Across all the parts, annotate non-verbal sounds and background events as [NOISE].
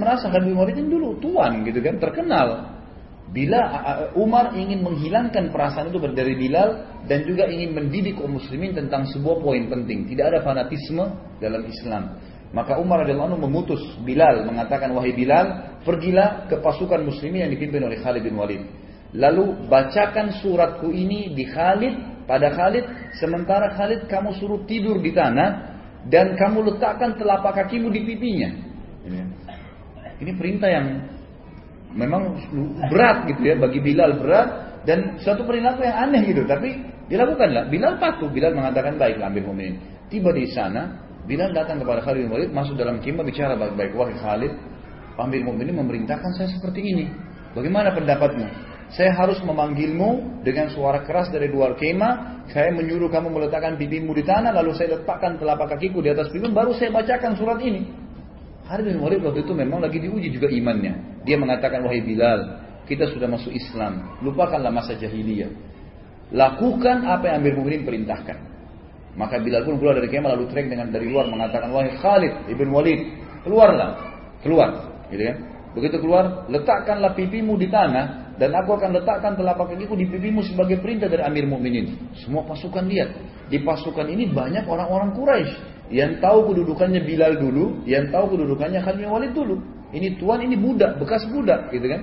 merasa Khalid bin Walid ini dulu tuan gitu kan, terkenal. Bila Umar ingin menghilangkan perasaan itu dari Bilal dan juga ingin mendidik kaum muslimin tentang sebuah poin penting, tidak ada fanatisme dalam Islam. Maka Umar radhiyallahu anhu memutus Bilal mengatakan wahai Bilal, pergilah ke pasukan muslimin yang dipimpin oleh Khalid bin Walid. Lalu bacakan suratku ini di Khalid pada Khalid sementara Khalid kamu suruh tidur di tanah dan kamu letakkan telapak kakimu di pipinya. Ini perintah yang memang berat gitu ya bagi Bilal berat dan suatu perilaku yang aneh gitu. Tapi dilakukanlah Bilal patuh. Bilal mengatakan baiklah ambil mu'minin tiba di sana Bilal datang kepada Khalid bin Walid masuk dalam kemah bicara baik-baik wahai Khalid ambil mu'minin memerintahkan saya seperti ini. Bagaimana pendapatmu? Saya harus memanggilmu dengan suara keras dari luar kemah. Saya menyuruh kamu meletakkan pipimu di tanah, lalu saya letakkan telapak kakiku di atas pipimu, baru saya bacakan surat ini. Khalid bin Walid waktu itu memang lagi diuji juga imannya. Dia mengatakan, wahai Bilal, kita sudah masuk Islam. Lupakanlah masa jahiliyah. Lakukan apa yang Amir Mu'minin perintahkan. Maka Bilal pun keluar dari kemah lalu teriak dengan dari luar mengatakan, wahai Khalid ibn Walid, keluarlah, keluar, gitu kan? Begitu keluar, letakkanlah pipimu di tanah dan aku akan letakkan telapak kakiku di pipimu sebagai perintah dari Amir Mu'minin. Semua pasukan lihat. Di pasukan ini banyak orang-orang Quraisy yang tahu kedudukannya Bilal dulu, yang tahu kedudukannya Khalid bin Walid dulu. Ini tuan, ini budak, bekas budak, gitu kan?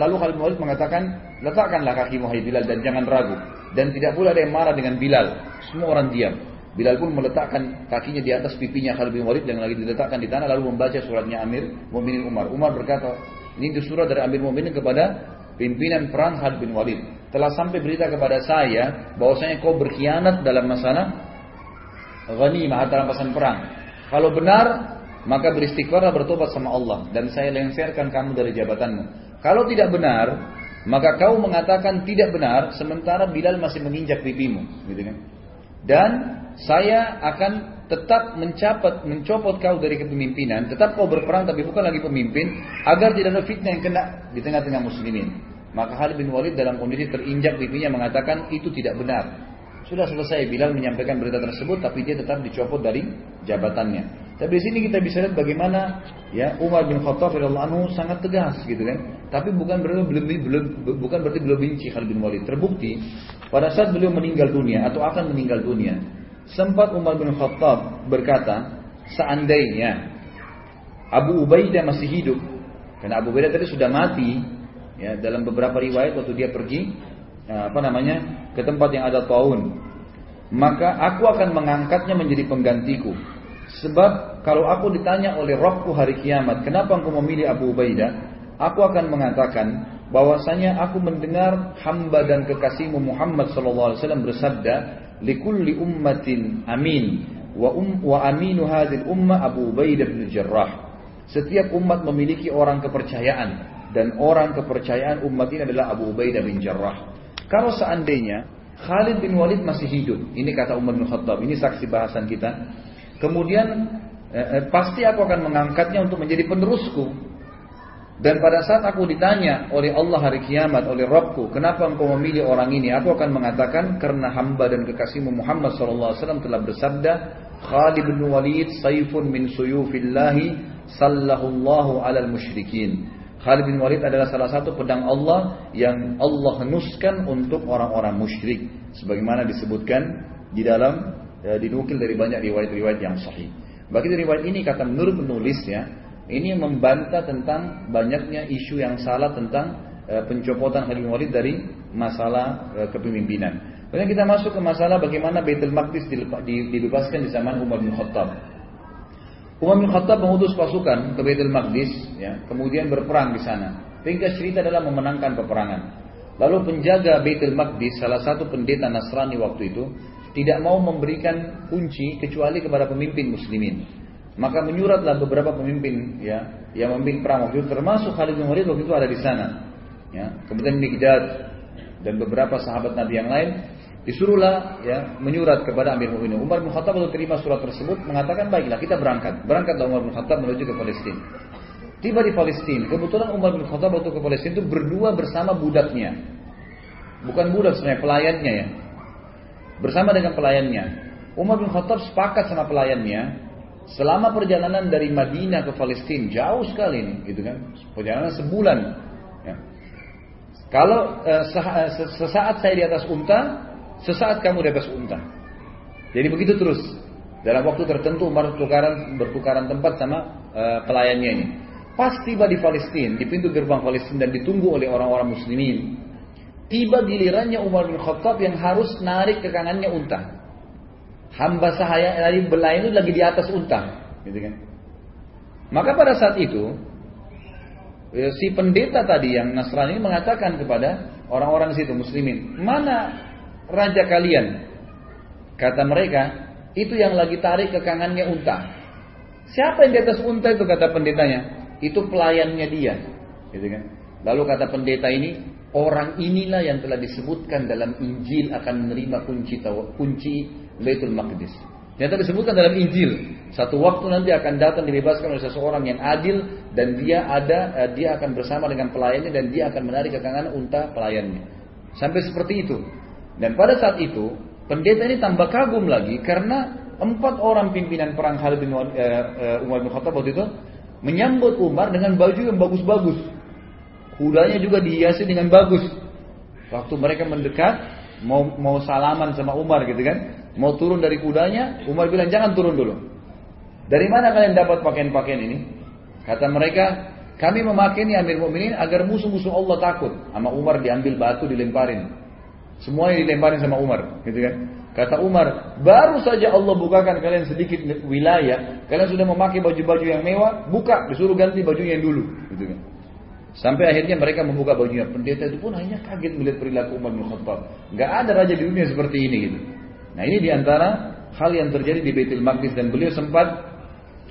Lalu Khalid bin Walid mengatakan, letakkanlah kaki Muhammad Bilal dan jangan ragu. Dan tidak pula ada yang marah dengan Bilal. Semua orang diam. Bilal pun meletakkan kakinya di atas pipinya Khalid bin Walid yang lagi diletakkan di tanah lalu membaca suratnya Amir Mu'minin Umar. Umar berkata, ini surat dari Amir Mu'minin kepada pimpinan perang Khalid bin Walid. Telah sampai berita kepada saya bahwasanya kau berkhianat dalam masalah ghanimah harta rampasan perang. Kalau benar, maka beristighfarlah bertobat sama Allah dan saya lengserkan kamu dari jabatanmu. Kalau tidak benar, maka kau mengatakan tidak benar sementara Bilal masih menginjak pipimu, gitu kan? Dan saya akan tetap mencopot mencopot kau dari kepemimpinan, tetap kau berperang tapi bukan lagi pemimpin agar tidak ada fitnah yang kena di tengah-tengah muslimin. Maka Khalid bin Walid dalam kondisi terinjak pipinya mengatakan itu tidak benar. Sudah selesai Bilal menyampaikan berita tersebut tapi dia tetap dicopot dari jabatannya. Tapi di sini kita bisa lihat bagaimana ya Umar bin Khattab anhu sangat tegas gitu kan. Tapi bukan berarti belum, belum bukan berarti belum benci Khalid bin Walid. Terbukti pada saat beliau meninggal dunia atau akan meninggal dunia, sempat Umar bin Khattab berkata, seandainya Abu Ubaidah masih hidup, karena Abu Ubaidah tadi sudah mati, ya dalam beberapa riwayat waktu dia pergi apa namanya? Ke tempat yang ada taun. Maka aku akan mengangkatnya menjadi penggantiku. Sebab kalau aku ditanya oleh Rabbku hari kiamat kenapa engkau memilih Abu Ubaidah? Aku akan mengatakan bahwasanya aku mendengar hamba dan kekasihmu Muhammad wasallam bersabda likulli ummatin amin wa um wa aminu hadhil ummah Abu Ubaidah bin Jarrah. Setiap umat memiliki orang kepercayaan dan orang kepercayaan umat ini adalah Abu Ubaidah bin Jarrah kalau seandainya Khalid bin Walid masih hidup, ini kata Umar bin Khattab, ini saksi bahasan kita. Kemudian eh, eh, pasti aku akan mengangkatnya untuk menjadi penerusku. Dan pada saat aku ditanya oleh Allah hari kiamat, oleh Rabbku, kenapa engkau memilih orang ini? Aku akan mengatakan karena hamba dan kekasihmu Muhammad SAW telah bersabda, Khalid bin Walid saifun min suyufillahi sallallahu alal musyrikin. Khalid bin Walid adalah salah satu pedang Allah yang Allah henuskan untuk orang-orang musyrik sebagaimana disebutkan di dalam ya, dinukil dari banyak riwayat-riwayat yang sahih. Bagi riwayat ini kata menurut penulis ya, ini membantah tentang banyaknya isu yang salah tentang e, pencopotan Khalid bin Walid dari masalah e, kepemimpinan. Kemudian kita masuk ke masalah bagaimana Baitul Maqdis dilepaskan di zaman Umar bin Khattab. Umar bin Khattab mengutus pasukan ke Baitul Maqdis, ya, kemudian berperang di sana. Ringkas cerita adalah memenangkan peperangan. Lalu penjaga Baitul Maqdis, salah satu pendeta Nasrani waktu itu, tidak mau memberikan kunci kecuali kepada pemimpin muslimin. Maka menyuratlah beberapa pemimpin ya yang memimpin perang waktu itu termasuk Khalid bin Walid waktu itu ada di sana. Ya, kemudian Mikdad dan beberapa sahabat Nabi yang lain Disuruhlah ya menyurat kepada Amir Mu'minin. Umar bin Khattab waktu terima surat tersebut mengatakan baiklah kita berangkat. Berangkatlah Umar bin Khattab menuju ke Palestina. Tiba di Palestina, kebetulan Umar bin Khattab waktu ke Palestina itu berdua bersama budaknya. Bukan budak sebenarnya, pelayannya ya. Bersama dengan pelayannya. Umar bin Khattab sepakat sama pelayannya, Selama perjalanan dari Madinah ke Palestina jauh sekali ini, gitu kan? Perjalanan sebulan. Ya. Kalau eh, eh sesaat saya di atas unta, sesaat kamu di atas unta. Jadi begitu terus. Dalam waktu tertentu Umar bertukaran, bertukaran tempat sama uh, pelayannya ini. Pas tiba di Palestina, di pintu gerbang Palestina dan ditunggu oleh orang-orang muslimin. Tiba gilirannya Umar bin Khattab yang harus narik ke kanannya unta. Hamba sahaya dari belai itu lagi di atas unta, gitu kan. Maka pada saat itu ya, si pendeta tadi yang Nasrani mengatakan kepada orang-orang situ muslimin, "Mana raja kalian?" Kata mereka, itu yang lagi tarik ke kanannya unta. Siapa yang di atas unta itu kata pendetanya? Itu pelayannya dia. Gitu kan? Lalu kata pendeta ini, orang inilah yang telah disebutkan dalam Injil akan menerima kunci kunci Baitul Maqdis. Yang disebutkan dalam Injil, satu waktu nanti akan datang dibebaskan oleh seseorang yang adil dan dia ada eh, dia akan bersama dengan pelayannya dan dia akan menarik ke kanan unta pelayannya. Sampai seperti itu. Dan pada saat itu Pendeta ini tambah kagum lagi karena empat orang pimpinan perang Khalid bin uh, Umar bin Khattab waktu itu menyambut Umar dengan baju yang bagus-bagus. Kudanya juga dihiasi dengan bagus. Waktu mereka mendekat, mau mau salaman sama Umar gitu kan, mau turun dari kudanya, Umar bilang jangan turun dulu. Dari mana kalian dapat pakaian-pakaian ini? Kata mereka, kami memakai ini Amir Mu'minin agar musuh-musuh Allah takut. Sama Umar diambil batu dilemparin. Semuanya dilemparin sama Umar, gitu kan? Kata Umar, baru saja Allah bukakan kalian sedikit wilayah, kalian sudah memakai baju-baju yang mewah, buka, disuruh ganti baju yang dulu, gitu kan? Sampai akhirnya mereka membuka bajunya. Pendeta itu pun hanya kaget melihat perilaku Umar bin Khattab. Gak ada raja di dunia seperti ini gitu. Nah ini di antara hal yang terjadi di Baitul Maqdis dan beliau sempat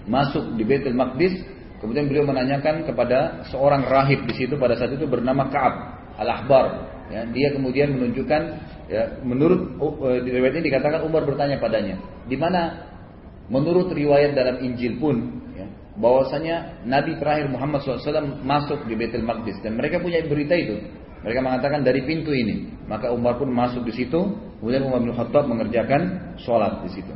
masuk di Baitul Maqdis. Kemudian beliau menanyakan kepada seorang rahib di situ pada saat itu bernama Kaab al-Ahbar. Ya, dia kemudian menunjukkan ya, menurut uh, di riwayat ini dikatakan Umar bertanya padanya, di mana menurut riwayat dalam Injil pun ya, bahwasanya Nabi terakhir Muhammad SAW masuk di Baitul Maqdis dan mereka punya berita itu. Mereka mengatakan dari pintu ini, maka Umar pun masuk di situ. Kemudian Umar bin Khattab mengerjakan sholat di situ.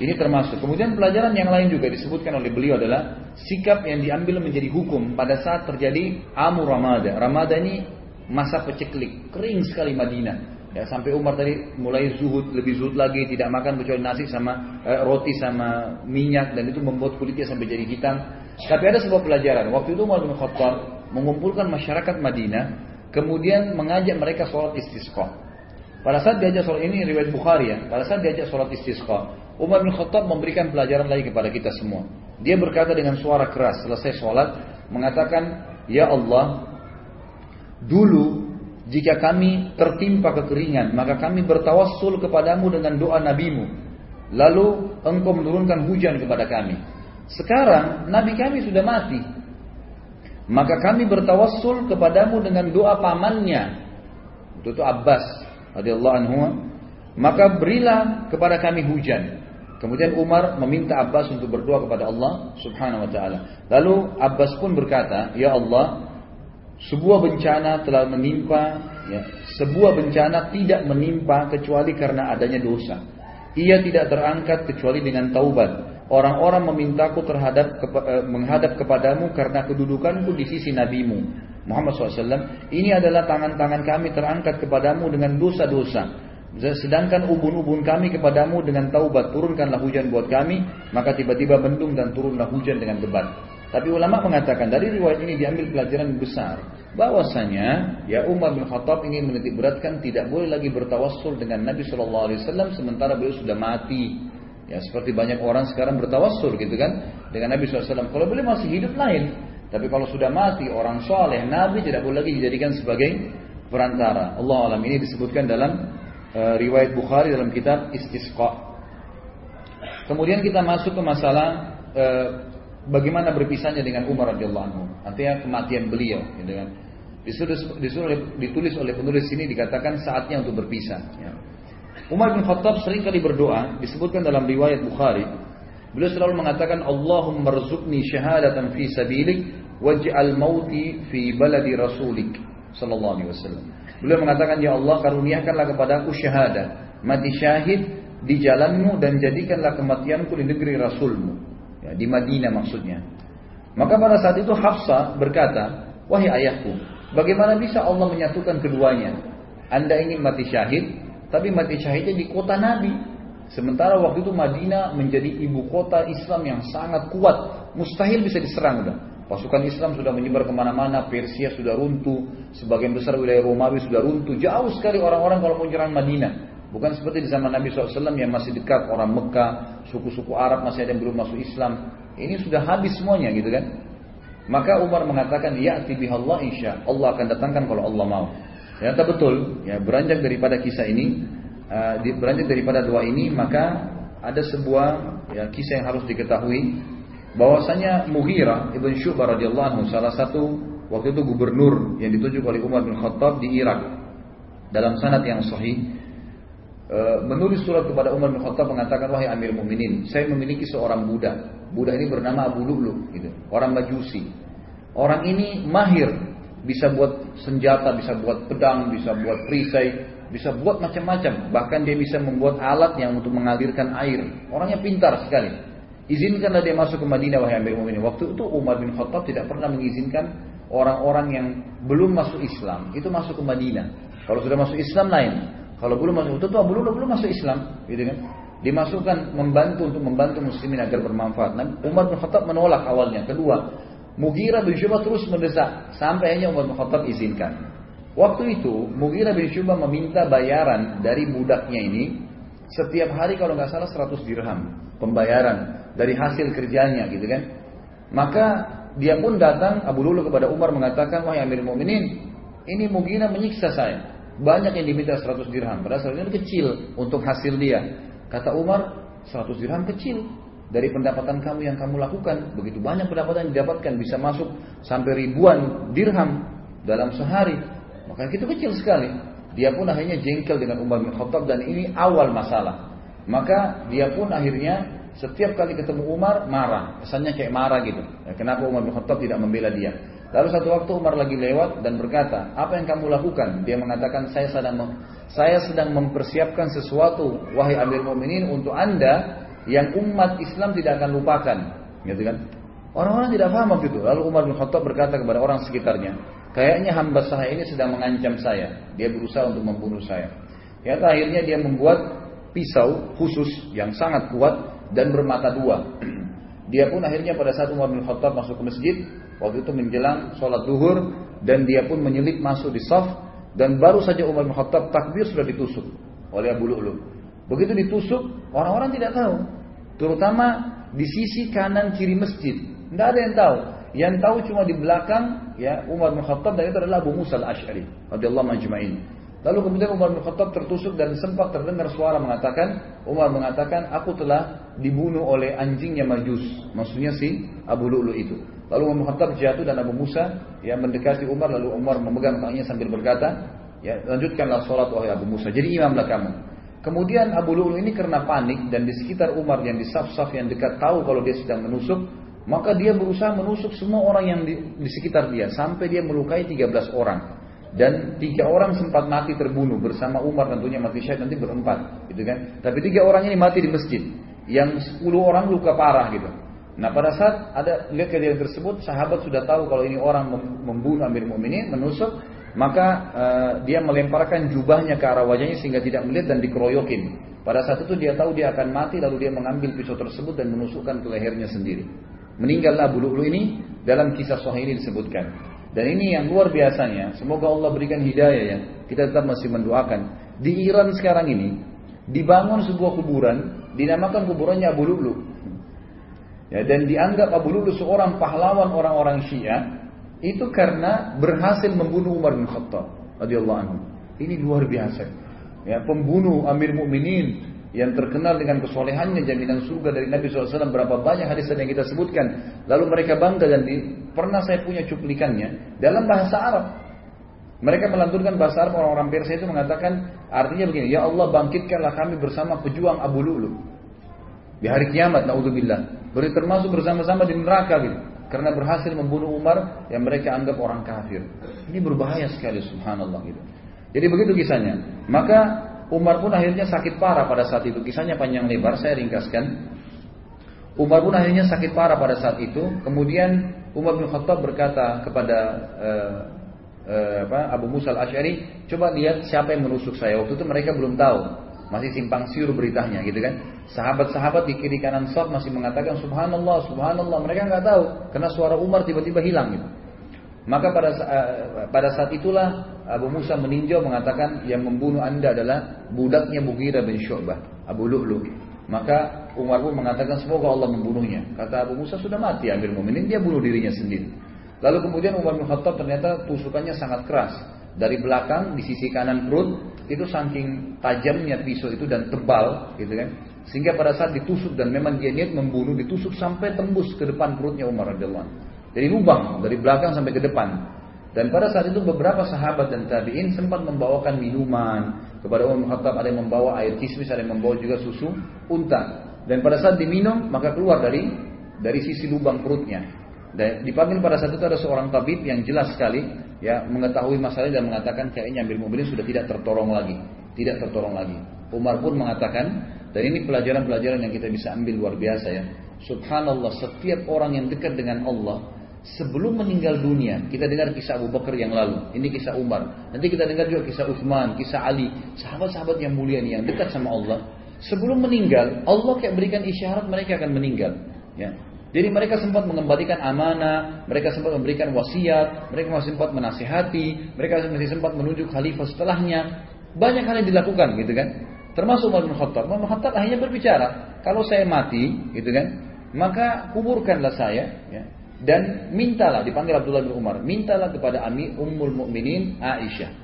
Ini termasuk. Kemudian pelajaran yang lain juga disebutkan oleh beliau adalah sikap yang diambil menjadi hukum pada saat terjadi Amur Ramada. Ramada ini masa peceklik, kering sekali Madinah. Ya, sampai Umar tadi mulai zuhud, lebih zuhud lagi, tidak makan kecuali nasi sama eh, roti sama minyak dan itu membuat kulitnya sampai jadi hitam. Tapi ada sebuah pelajaran. Waktu itu Umar bin Khattab mengumpulkan masyarakat Madinah, kemudian mengajak mereka sholat istisqa. Pada saat diajak sholat ini riwayat Bukhari ya. Pada saat diajak sholat istisqa, Umar bin Khattab memberikan pelajaran lagi kepada kita semua. Dia berkata dengan suara keras selesai sholat, mengatakan, Ya Allah, Dulu jika kami tertimpa kekeringan, maka kami bertawassul kepadamu dengan doa nabimu. Lalu engkau menurunkan hujan kepada kami. Sekarang nabi kami sudah mati. Maka kami bertawassul kepadamu dengan doa pamannya. Itu, itu Abbas radhiyallahu anhu. Maka berilah kepada kami hujan. Kemudian Umar meminta Abbas untuk berdoa kepada Allah Subhanahu wa taala. Lalu Abbas pun berkata, "Ya Allah, sebuah bencana telah menimpa, ya, sebuah bencana tidak menimpa kecuali karena adanya dosa. Ia tidak terangkat kecuali dengan taubat. Orang-orang memintaku terhadap eh, menghadap kepadamu karena kedudukanku di sisi nabimu Muhammad SAW. Ini adalah tangan-tangan kami terangkat kepadamu dengan dosa-dosa. Sedangkan ubun-ubun kami kepadamu dengan taubat turunkanlah hujan buat kami, maka tiba-tiba mendung dan turunlah hujan dengan lebat. Tapi ulama mengatakan dari riwayat ini diambil pelajaran besar bahwasanya ya Umar bin Khattab ingin menitik beratkan tidak boleh lagi bertawassul dengan Nabi Shallallahu Alaihi Wasallam sementara beliau sudah mati. Ya seperti banyak orang sekarang bertawassul gitu kan dengan Nabi SAW. Kalau beliau masih hidup lain, tapi kalau sudah mati orang soleh Nabi tidak boleh lagi dijadikan sebagai perantara. Allah alam ini disebutkan dalam uh, riwayat Bukhari dalam kitab Istisqa. Kemudian kita masuk ke masalah uh, bagaimana berpisahnya dengan Umar radhiyallahu anhu. Artinya kematian beliau, gitu kan. Ditulis, ditulis, ditulis oleh penulis ini dikatakan saatnya untuk berpisah. Ya. Umar bin Khattab sering kali berdoa, disebutkan dalam riwayat Bukhari. Beliau selalu mengatakan, Allahumma rzuqni syahadatan fi sabilik, waj'al mauti fi baladi rasulik. Sallallahu alaihi wasallam. Beliau mengatakan, Ya Allah karuniakanlah kepada aku syahadat, mati syahid di jalanmu dan jadikanlah kematianku di negeri Rasulmu. Ya, di Madinah maksudnya. Maka pada saat itu Hafsah berkata, Wahai ayahku, bagaimana bisa Allah menyatukan keduanya? Anda ingin mati syahid, tapi mati syahidnya di kota Nabi. Sementara waktu itu Madinah menjadi ibu kota Islam yang sangat kuat. Mustahil bisa diserang. Udah. Pasukan Islam sudah menyebar ke mana-mana, Persia sudah runtuh, sebagian besar wilayah Romawi sudah runtuh. Jauh sekali orang-orang kalau mau menyerang Madinah. Bukan seperti di zaman Nabi SAW yang masih dekat orang Mekah, suku-suku Arab masih ada yang belum masuk Islam. Ini sudah habis semuanya gitu kan. Maka Umar mengatakan, ya Allah insya Allah akan datangkan kalau Allah mau. Ternyata betul, ya beranjak daripada kisah ini, uh, beranjak daripada doa ini, maka ada sebuah ya, kisah yang harus diketahui bahwasanya Mughirah ibn Syu'bah radhiyallahu anhu salah satu waktu itu gubernur yang ditunjuk oleh Umar bin Khattab di Irak dalam sanad yang sahih menulis surat kepada Umar bin Khattab mengatakan wahai Amir Mukminin saya memiliki seorang budak budak ini bernama Abu Lu'lu gitu orang Majusi orang ini mahir bisa buat senjata, bisa buat pedang, bisa buat perisai, bisa buat macam-macam. Bahkan dia bisa membuat alat yang untuk mengalirkan air. Orangnya pintar sekali. Izinkanlah dia masuk ke Madinah wahai Amir Mu'minin. Waktu itu Umar bin Khattab tidak pernah mengizinkan orang-orang yang belum masuk Islam itu masuk ke Madinah. Kalau sudah masuk Islam lain. Kalau belum masuk tuh belum belum masuk Islam, gitu kan? Dimasukkan membantu untuk membantu muslimin agar bermanfaat. Nah, Umar bin Khattab menolak awalnya. Kedua, Mughirah bin Syubah terus mendesak sampai hanya Umar bin Khattab izinkan. Waktu itu Mughirah bin Syubah meminta bayaran dari budaknya ini setiap hari kalau nggak salah 100 dirham pembayaran dari hasil kerjanya gitu kan. Maka dia pun datang Abu Lulu kepada Umar mengatakan wahai Amir Mu'minin ini Mughirah menyiksa saya. Banyak yang diminta 100 dirham padahal itu kecil untuk hasil dia. Kata Umar 100 dirham kecil dari pendapatan kamu yang kamu lakukan. Begitu banyak pendapatan yang didapatkan bisa masuk sampai ribuan dirham dalam sehari. Maka itu kecil sekali. Dia pun akhirnya jengkel dengan Umar bin Khattab dan ini awal masalah. Maka dia pun akhirnya setiap kali ketemu Umar marah. Kesannya kayak marah gitu. Kenapa Umar bin Khattab tidak membela dia? Lalu satu waktu Umar lagi lewat dan berkata, apa yang kamu lakukan? Dia mengatakan, saya sedang saya sedang mempersiapkan sesuatu, wahai Amir Mu'minin, untuk anda yang umat Islam tidak akan lupakan, gitu kan? Orang-orang tidak paham waktu itu. Lalu Umar bin Khattab berkata kepada orang sekitarnya, kayaknya hamba saya ini sedang mengancam saya. Dia berusaha untuk membunuh saya. Ya, akhirnya dia membuat pisau khusus yang sangat kuat dan bermata dua. [CLEARS THROAT] Dia pun akhirnya pada saat Umar bin Khattab masuk ke masjid, waktu itu menjelang sholat duhur, dan dia pun menyelip masuk di saf, dan baru saja Umar bin Khattab takbir sudah ditusuk oleh Abu Lu'lu. Begitu ditusuk, orang-orang tidak tahu. Terutama di sisi kanan kiri masjid. Tidak ada yang tahu. Yang tahu cuma di belakang ya Umar bin Khattab dan itu adalah Abu Musa al-Ash'ari radhiyallahu majma'in. Lalu kemudian Umar bin Khattab tertusuk dan sempat terdengar suara mengatakan, Umar mengatakan, aku telah dibunuh oleh anjingnya Majus. Maksudnya si Abu Lu'lu itu. Lalu Umar Khattab jatuh dan Abu Musa yang mendekati Umar lalu Umar memegang tangannya sambil berkata, ya lanjutkanlah sholat wahai Abu Musa. Jadi imamlah kamu. Kemudian Abu Lu'lu ini karena panik dan di sekitar Umar yang di saf-saf yang dekat tahu kalau dia sedang menusuk, maka dia berusaha menusuk semua orang yang di, di sekitar dia sampai dia melukai 13 orang. Dan tiga orang sempat mati terbunuh bersama Umar tentunya mati syahid nanti berempat, gitu kan? Tapi tiga orang ini mati di masjid, yang 10 orang luka parah gitu. Nah pada saat ada lihat kejadian tersebut, sahabat sudah tahu kalau ini orang membunuh Amir Mu'minin, menusuk, maka uh, dia melemparkan jubahnya ke arah wajahnya sehingga tidak melihat dan dikeroyokin. Pada saat itu dia tahu dia akan mati lalu dia mengambil pisau tersebut dan menusukkan ke lehernya sendiri. Meninggallah bulu bulu ini dalam kisah sahih ini disebutkan. Dan ini yang luar biasanya, semoga Allah berikan hidayah ya. Kita tetap masih mendoakan. Di Iran sekarang ini dibangun sebuah kuburan, dinamakan kuburannya Abu Lulu. Ya, dan dianggap Abu Lulu seorang pahlawan orang-orang Syiah itu karena berhasil membunuh Umar bin Khattab radhiyallahu anhu. Ini luar biasa. Ya, pembunuh Amir Mukminin yang terkenal dengan kesolehannya jaminan surga dari Nabi SAW berapa banyak hadis yang kita sebutkan lalu mereka bangga dan di, pernah saya punya cuplikannya dalam bahasa Arab mereka melanturkan bahasa Arab orang-orang Persia itu mengatakan artinya begini ya Allah bangkitkanlah kami bersama pejuang Abu Lu'lu di hari kiamat naudzubillah beri termasuk bersama-sama di neraka gitu karena berhasil membunuh Umar yang mereka anggap orang kafir. Ini berbahaya sekali subhanallah gitu. Jadi begitu kisahnya. Maka Umar pun akhirnya sakit parah pada saat itu. Kisahnya panjang lebar, saya ringkaskan. Umar pun akhirnya sakit parah pada saat itu. Kemudian Umar bin Khattab berkata kepada uh, uh, apa, Abu Musa al-Ash'ari, coba lihat siapa yang menusuk saya. Waktu itu mereka belum tahu. Masih simpang siur beritanya gitu kan. Sahabat-sahabat di kiri kanan saf masih mengatakan subhanallah, subhanallah. Mereka nggak tahu karena suara Umar tiba-tiba hilang gitu. Maka pada uh, pada saat itulah Abu Musa meninjau mengatakan yang membunuh anda adalah budaknya Mughirah bin Syu'bah, Abu Lu'lu. Maka Umar pun mengatakan semoga Allah membunuhnya. Kata Abu Musa sudah mati Amir Mu'minin, dia bunuh dirinya sendiri. Lalu kemudian Umar bin Khattab ternyata tusukannya sangat keras. Dari belakang di sisi kanan perut itu saking tajamnya pisau itu dan tebal gitu kan. Sehingga pada saat ditusuk dan memang dia niat membunuh ditusuk sampai tembus ke depan perutnya Umar radhiyallahu Jadi lubang dari belakang sampai ke depan. Dan pada saat itu beberapa sahabat dan tabi'in sempat membawakan minuman kepada Umar bin Khattab ada yang membawa air kismis, ada yang membawa juga susu unta. Dan pada saat diminum maka keluar dari dari sisi lubang perutnya. Dipanggil pada saat itu ada seorang tabib yang jelas sekali ya mengetahui masalah dan mengatakan kayaknya ambil mobil sudah tidak tertolong lagi, tidak tertolong lagi. Umar pun mengatakan dan ini pelajaran-pelajaran yang kita bisa ambil luar biasa ya. Subhanallah setiap orang yang dekat dengan Allah sebelum meninggal dunia, kita dengar kisah Abu Bakar yang lalu, ini kisah Umar. Nanti kita dengar juga kisah Uthman, kisah Ali, sahabat-sahabat yang mulia nih yang dekat sama Allah. Sebelum meninggal, Allah kayak berikan isyarat mereka akan meninggal. Ya. Jadi mereka sempat mengembalikan amanah, mereka sempat memberikan wasiat, mereka masih sempat menasihati, mereka masih sempat menunjuk khalifah setelahnya. Banyak hal yang dilakukan gitu kan. Termasuk Umar bin Khattab. Umar bin Khattab akhirnya berbicara, kalau saya mati, gitu kan, maka kuburkanlah saya, ya, dan mintalah dipanggil Abdullah bin Umar, mintalah kepada Ami Ummul Mukminin Aisyah.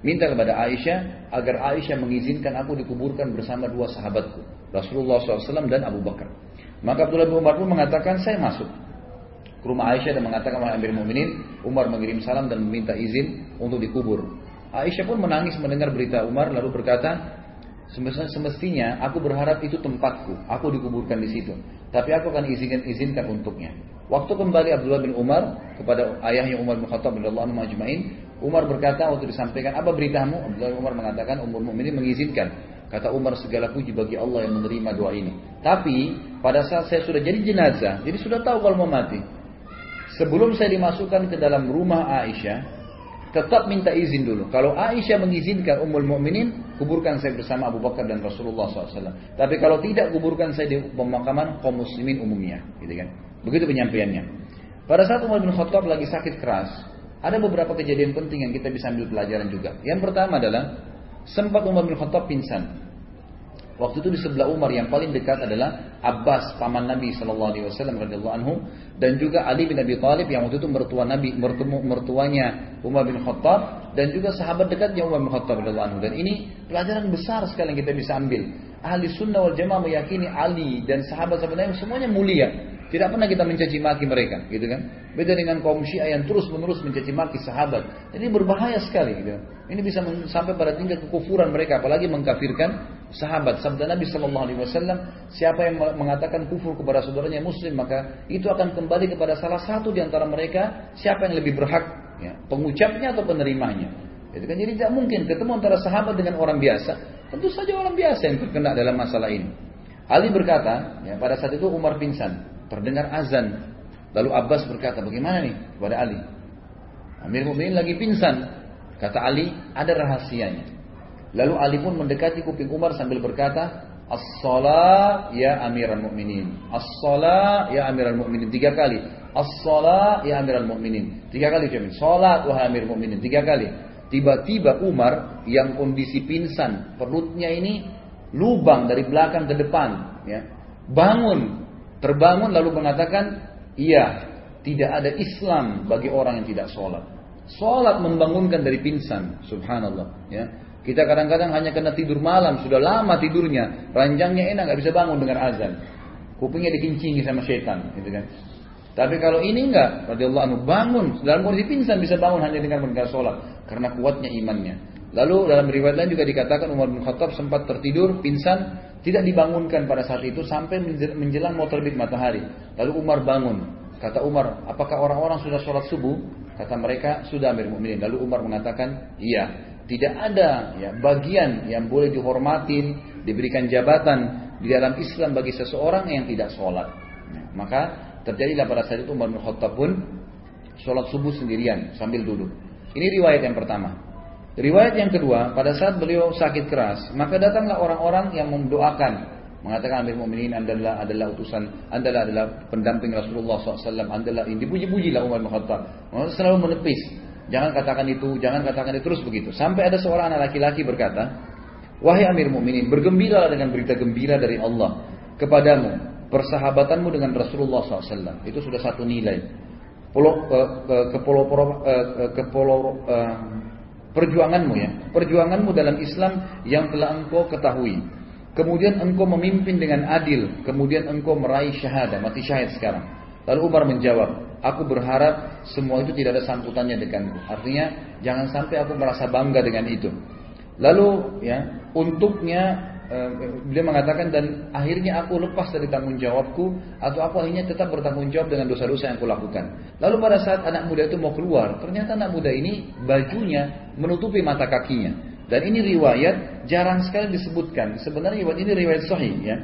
Minta kepada Aisyah agar Aisyah mengizinkan aku dikuburkan bersama dua sahabatku, Rasulullah SAW dan Abu Bakar. Maka Abdullah bin Umar pun mengatakan saya masuk ke rumah Aisyah dan mengatakan wahai Amir Mukminin, Umar mengirim salam dan meminta izin untuk dikubur. Aisyah pun menangis mendengar berita Umar lalu berkata, semestinya aku berharap itu tempatku, aku dikuburkan di situ. Tapi aku akan izinkan izinkan untuknya. Waktu kembali Abdullah bin Umar kepada ayahnya Umar bin Khattab radhiyallahu anhu Umar berkata waktu disampaikan, "Apa beritamu?" Abdullah bin Umar mengatakan, "Umur mukminin mengizinkan." Kata Umar, "Segala puji bagi Allah yang menerima doa ini." Tapi pada saat saya sudah jadi jenazah, jadi sudah tahu kalau mau mati. Sebelum saya dimasukkan ke dalam rumah Aisyah, tetap minta izin dulu. Kalau Aisyah mengizinkan Ummul Mukminin, kuburkan saya bersama Abu Bakar dan Rasulullah SAW. Tapi kalau tidak, kuburkan saya di pemakaman kaum muslimin umumnya, gitu kan? Begitu penyampaiannya. Pada saat Umar bin Khattab lagi sakit keras, ada beberapa kejadian penting yang kita bisa ambil pelajaran juga. Yang pertama adalah sempat Umar bin Khattab pingsan. Waktu itu di sebelah Umar yang paling dekat adalah Abbas paman Nabi Shallallahu Alaihi Wasallam radhiyallahu anhu dan juga Ali bin Abi Thalib yang waktu itu mertua Nabi mertemu mertuanya Umar bin Khattab dan juga sahabat dekatnya Umar bin Khattab radhiyallahu anhu dan ini pelajaran besar sekali yang kita bisa ambil. Ahli sunnah wal jamaah meyakini Ali dan sahabat-sahabat lain semuanya mulia. Tidak pernah kita mencaci maki mereka, gitu kan? Beda dengan kaum Syiah yang terus menerus mencaci maki sahabat. Ini berbahaya sekali, gitu. Ini bisa sampai pada tingkat kekufuran mereka, apalagi mengkafirkan sahabat. Sabda Nabi Shallallahu Alaihi Wasallam, siapa yang mengatakan kufur kepada saudaranya Muslim, maka itu akan kembali kepada salah satu di antara mereka. Siapa yang lebih berhak, ya, pengucapnya atau penerimanya. Gitu kan? Jadi tidak mungkin ketemu antara sahabat dengan orang biasa. Tentu saja orang biasa yang terkena dalam masalah ini. Ali berkata, ya, pada saat itu Umar pingsan. Terdengar azan. Lalu Abbas berkata, bagaimana nih kepada Ali? Amir Mu'minin lagi pingsan. Kata Ali, ada rahasianya. Lalu Ali pun mendekati kuping Umar sambil berkata, As-salat ya amiral mu'minin. As-salat ya amiral mu'minin. Tiga kali. As-salat ya amiral mu'minin. Tiga kali cuman. Salat wahai amir mu'minin. Tiga kali. Tiba-tiba Umar yang kondisi pingsan. Perutnya ini lubang dari belakang ke depan. Ya. Bangun terbangun lalu mengatakan, iya, tidak ada Islam bagi orang yang tidak sholat. Sholat membangunkan dari pingsan, subhanallah. Ya. Kita kadang-kadang hanya kena tidur malam, sudah lama tidurnya, ranjangnya enak, nggak bisa bangun dengan azan. Kupingnya dikincingi sama setan, gitu kan. Tapi kalau ini enggak, radhiyallahu anhu bangun dalam kondisi pingsan bisa bangun hanya dengan mendengar sholat karena kuatnya imannya. Lalu dalam riwayat lain juga dikatakan Umar bin Khattab sempat tertidur, pingsan, tidak dibangunkan pada saat itu sampai menjelang mau terbit matahari. Lalu Umar bangun. Kata Umar, apakah orang-orang sudah sholat subuh? Kata mereka, sudah Amir Mu'minin. Lalu Umar mengatakan, iya. tidak ada ya bagian yang boleh dihormatin, diberikan jabatan di dalam Islam bagi seseorang yang tidak sholat. Nah, maka terjadilah pada saat itu Umar bin Khattab pun sholat subuh sendirian sambil duduk. Ini riwayat yang pertama. Riwayat yang kedua, pada saat beliau sakit keras, maka datanglah orang-orang yang mendoakan, mengatakan Amir Mu'minin adalah adalah utusan, adalah adalah pendamping Rasulullah SAW, adalah ini dipuji-pujilah Umar bin Khattab. selalu menepis, jangan katakan itu, jangan katakan itu terus begitu. Sampai ada seorang anak laki-laki berkata, wahai Amir Mu'minin, bergembira dengan berita gembira dari Allah kepadamu, persahabatanmu dengan Rasulullah SAW. Itu sudah satu nilai. Polo, uh, uh, ke polo, uh, ke polo, uh, Perjuanganmu ya, perjuanganmu dalam Islam yang telah engkau ketahui. Kemudian engkau memimpin dengan adil, kemudian engkau meraih syahadah, mati syahid sekarang. Lalu Umar menjawab, aku berharap semua itu tidak ada sambutannya denganku. Artinya jangan sampai aku merasa bangga dengan itu. Lalu ya, untuknya beliau mengatakan dan akhirnya aku lepas dari tanggung jawabku atau aku akhirnya tetap bertanggung jawab dengan dosa-dosa yang aku lakukan. Lalu pada saat anak muda itu mau keluar, ternyata anak muda ini bajunya menutupi mata kakinya. Dan ini riwayat jarang sekali disebutkan. Sebenarnya riwayat ini riwayat sahih ya,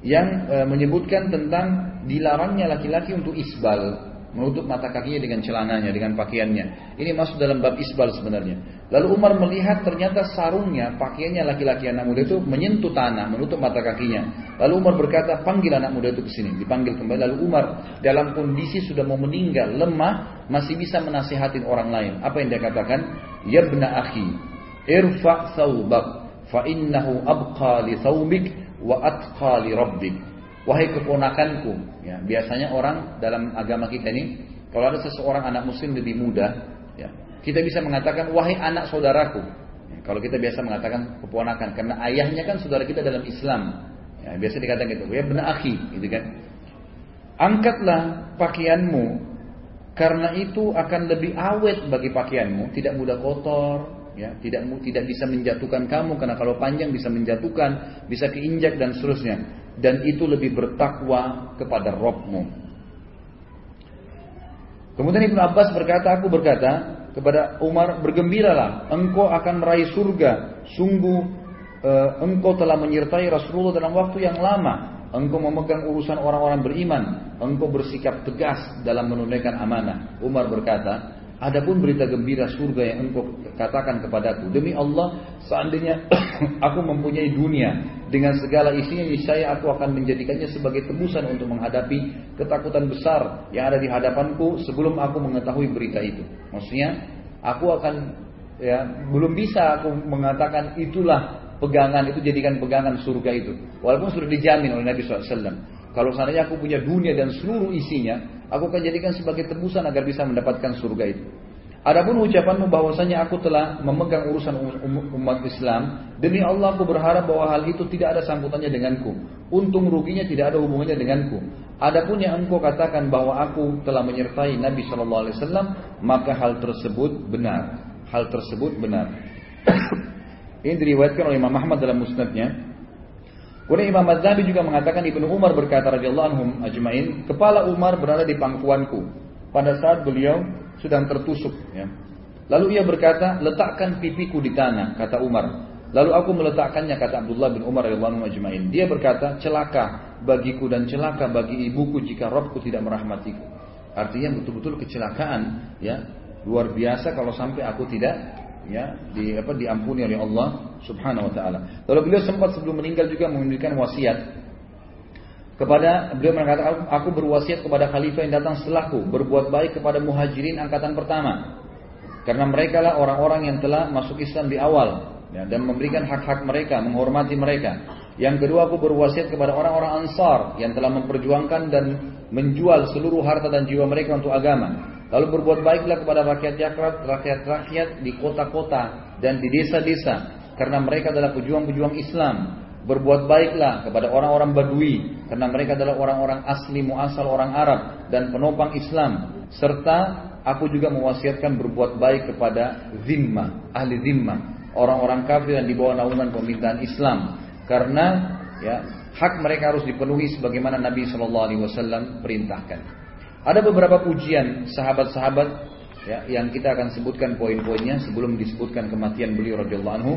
yang e, menyebutkan tentang dilarangnya laki-laki untuk isbal menutup mata kakinya dengan celananya, dengan pakaiannya. Ini masuk dalam bab isbal sebenarnya. Lalu Umar melihat ternyata sarungnya, pakaiannya laki-laki anak muda itu menyentuh tanah, menutup mata kakinya. Lalu Umar berkata, panggil anak muda itu ke sini. Dipanggil kembali. Lalu Umar dalam kondisi sudah mau meninggal, lemah, masih bisa menasihatin orang lain. Apa yang dia katakan? Ya bena akhi, irfa' thawbak, fa innahu abqa li thawbik wa atqa li rabbik. Wahai keponakanku, ya, biasanya orang dalam agama kita ini, kalau ada seseorang anak muslim lebih muda, ya, kita bisa mengatakan wahai anak saudaraku. Ya, kalau kita biasa mengatakan keponakan, karena ayahnya kan saudara kita dalam Islam. Ya, biasa dikatakan gitu, ya benar akhi, gitu kan. Angkatlah pakaianmu, karena itu akan lebih awet bagi pakaianmu, tidak mudah kotor, ya tidak tidak bisa menjatuhkan kamu karena kalau panjang bisa menjatuhkan bisa keinjak dan seterusnya dan itu lebih bertakwa kepada Robmu. Kemudian Ibnu Abbas berkata, aku berkata kepada Umar, bergembiralah, engkau akan meraih surga. Sungguh uh, engkau telah menyertai Rasulullah dalam waktu yang lama. Engkau memegang urusan orang-orang beriman. Engkau bersikap tegas dalam menunaikan amanah. Umar berkata, Adapun berita gembira surga yang engkau katakan kepadaku, demi Allah, seandainya [COUGHS] aku mempunyai dunia dengan segala isinya, niscaya aku akan menjadikannya sebagai tebusan untuk menghadapi ketakutan besar yang ada di hadapanku sebelum aku mengetahui berita itu. Maksudnya, aku akan ya belum bisa aku mengatakan itulah pegangan itu jadikan pegangan surga itu. Walaupun sudah dijamin oleh Nabi SAW. Kalau seandainya aku punya dunia dan seluruh isinya, Aku akan jadikan sebagai tebusan agar bisa mendapatkan surga itu. Adapun ucapanmu bahwasanya aku telah memegang urusan um-, um-, umat Islam, demi Allah aku berharap bahwa hal itu tidak ada sambutannya denganku. Untung ruginya tidak ada hubungannya denganku. Adapun yang engkau katakan bahwa aku telah menyertai Nabi Shallallahu Alaihi Wasallam, maka hal tersebut benar. Hal tersebut benar. [COUGHS] Ini diriwayatkan oleh Imam Ahmad dalam musnadnya Kemudian Imam Mazhabi juga mengatakan Ibnu Umar berkata radhiyallahu anhum ajmain, kepala Umar berada di pangkuanku pada saat beliau sedang tertusuk ya. Lalu ia berkata, "Letakkan pipiku di tanah," kata Umar. Lalu aku meletakkannya kata Abdullah bin Umar radhiyallahu ajmain. Dia berkata, "Celaka bagiku dan celaka bagi ibuku jika Robku tidak merahmatiku." Artinya betul-betul kecelakaan ya. Luar biasa kalau sampai aku tidak ya di apa diampuni oleh Allah Subhanahu wa taala. Lalu beliau sempat sebelum meninggal juga memberikan wasiat kepada beliau mengatakan aku berwasiat kepada khalifah yang datang setelahku berbuat baik kepada muhajirin angkatan pertama. Karena mereka lah orang-orang yang telah masuk Islam di awal ya, dan memberikan hak-hak mereka menghormati mereka. Yang kedua aku berwasiat kepada orang-orang ansar yang telah memperjuangkan dan menjual seluruh harta dan jiwa mereka untuk agama Lalu berbuat baiklah kepada rakyat Jakarta, rakyat-rakyat di kota-kota dan di desa-desa karena mereka adalah pejuang-pejuang Islam. Berbuat baiklah kepada orang-orang Badui karena mereka adalah orang-orang asli muasal orang Arab dan penopang Islam. Serta aku juga mewasiatkan berbuat baik kepada zimma, ahli zimma, orang-orang kafir yang di bawah naungan pemerintahan Islam karena ya hak mereka harus dipenuhi sebagaimana Nabi Shallallahu Alaihi Wasallam perintahkan. Ada beberapa pujian sahabat-sahabat ya, yang kita akan sebutkan poin-poinnya sebelum disebutkan kematian beliau radhiyallahu anhu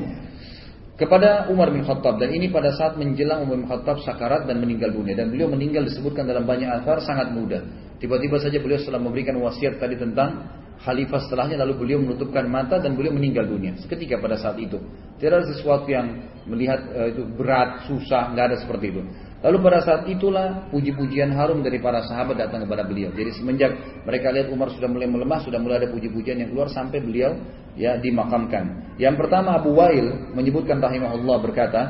kepada Umar bin Khattab dan ini pada saat menjelang Umar bin Khattab sakarat dan meninggal dunia dan beliau meninggal disebutkan dalam banyak asar sangat muda. Tiba-tiba saja beliau setelah memberikan wasiat tadi tentang khalifah setelahnya lalu beliau menutupkan mata dan beliau meninggal dunia seketika pada saat itu. Tidak ada sesuatu yang melihat uh, itu berat, susah, nggak ada seperti itu. Lalu pada saat itulah puji-pujian harum dari para sahabat datang kepada beliau. Jadi semenjak mereka lihat Umar sudah mulai melemah, sudah mulai ada puji-pujian yang keluar sampai beliau ya dimakamkan. Yang pertama Abu Wail menyebutkan rahimahullah berkata,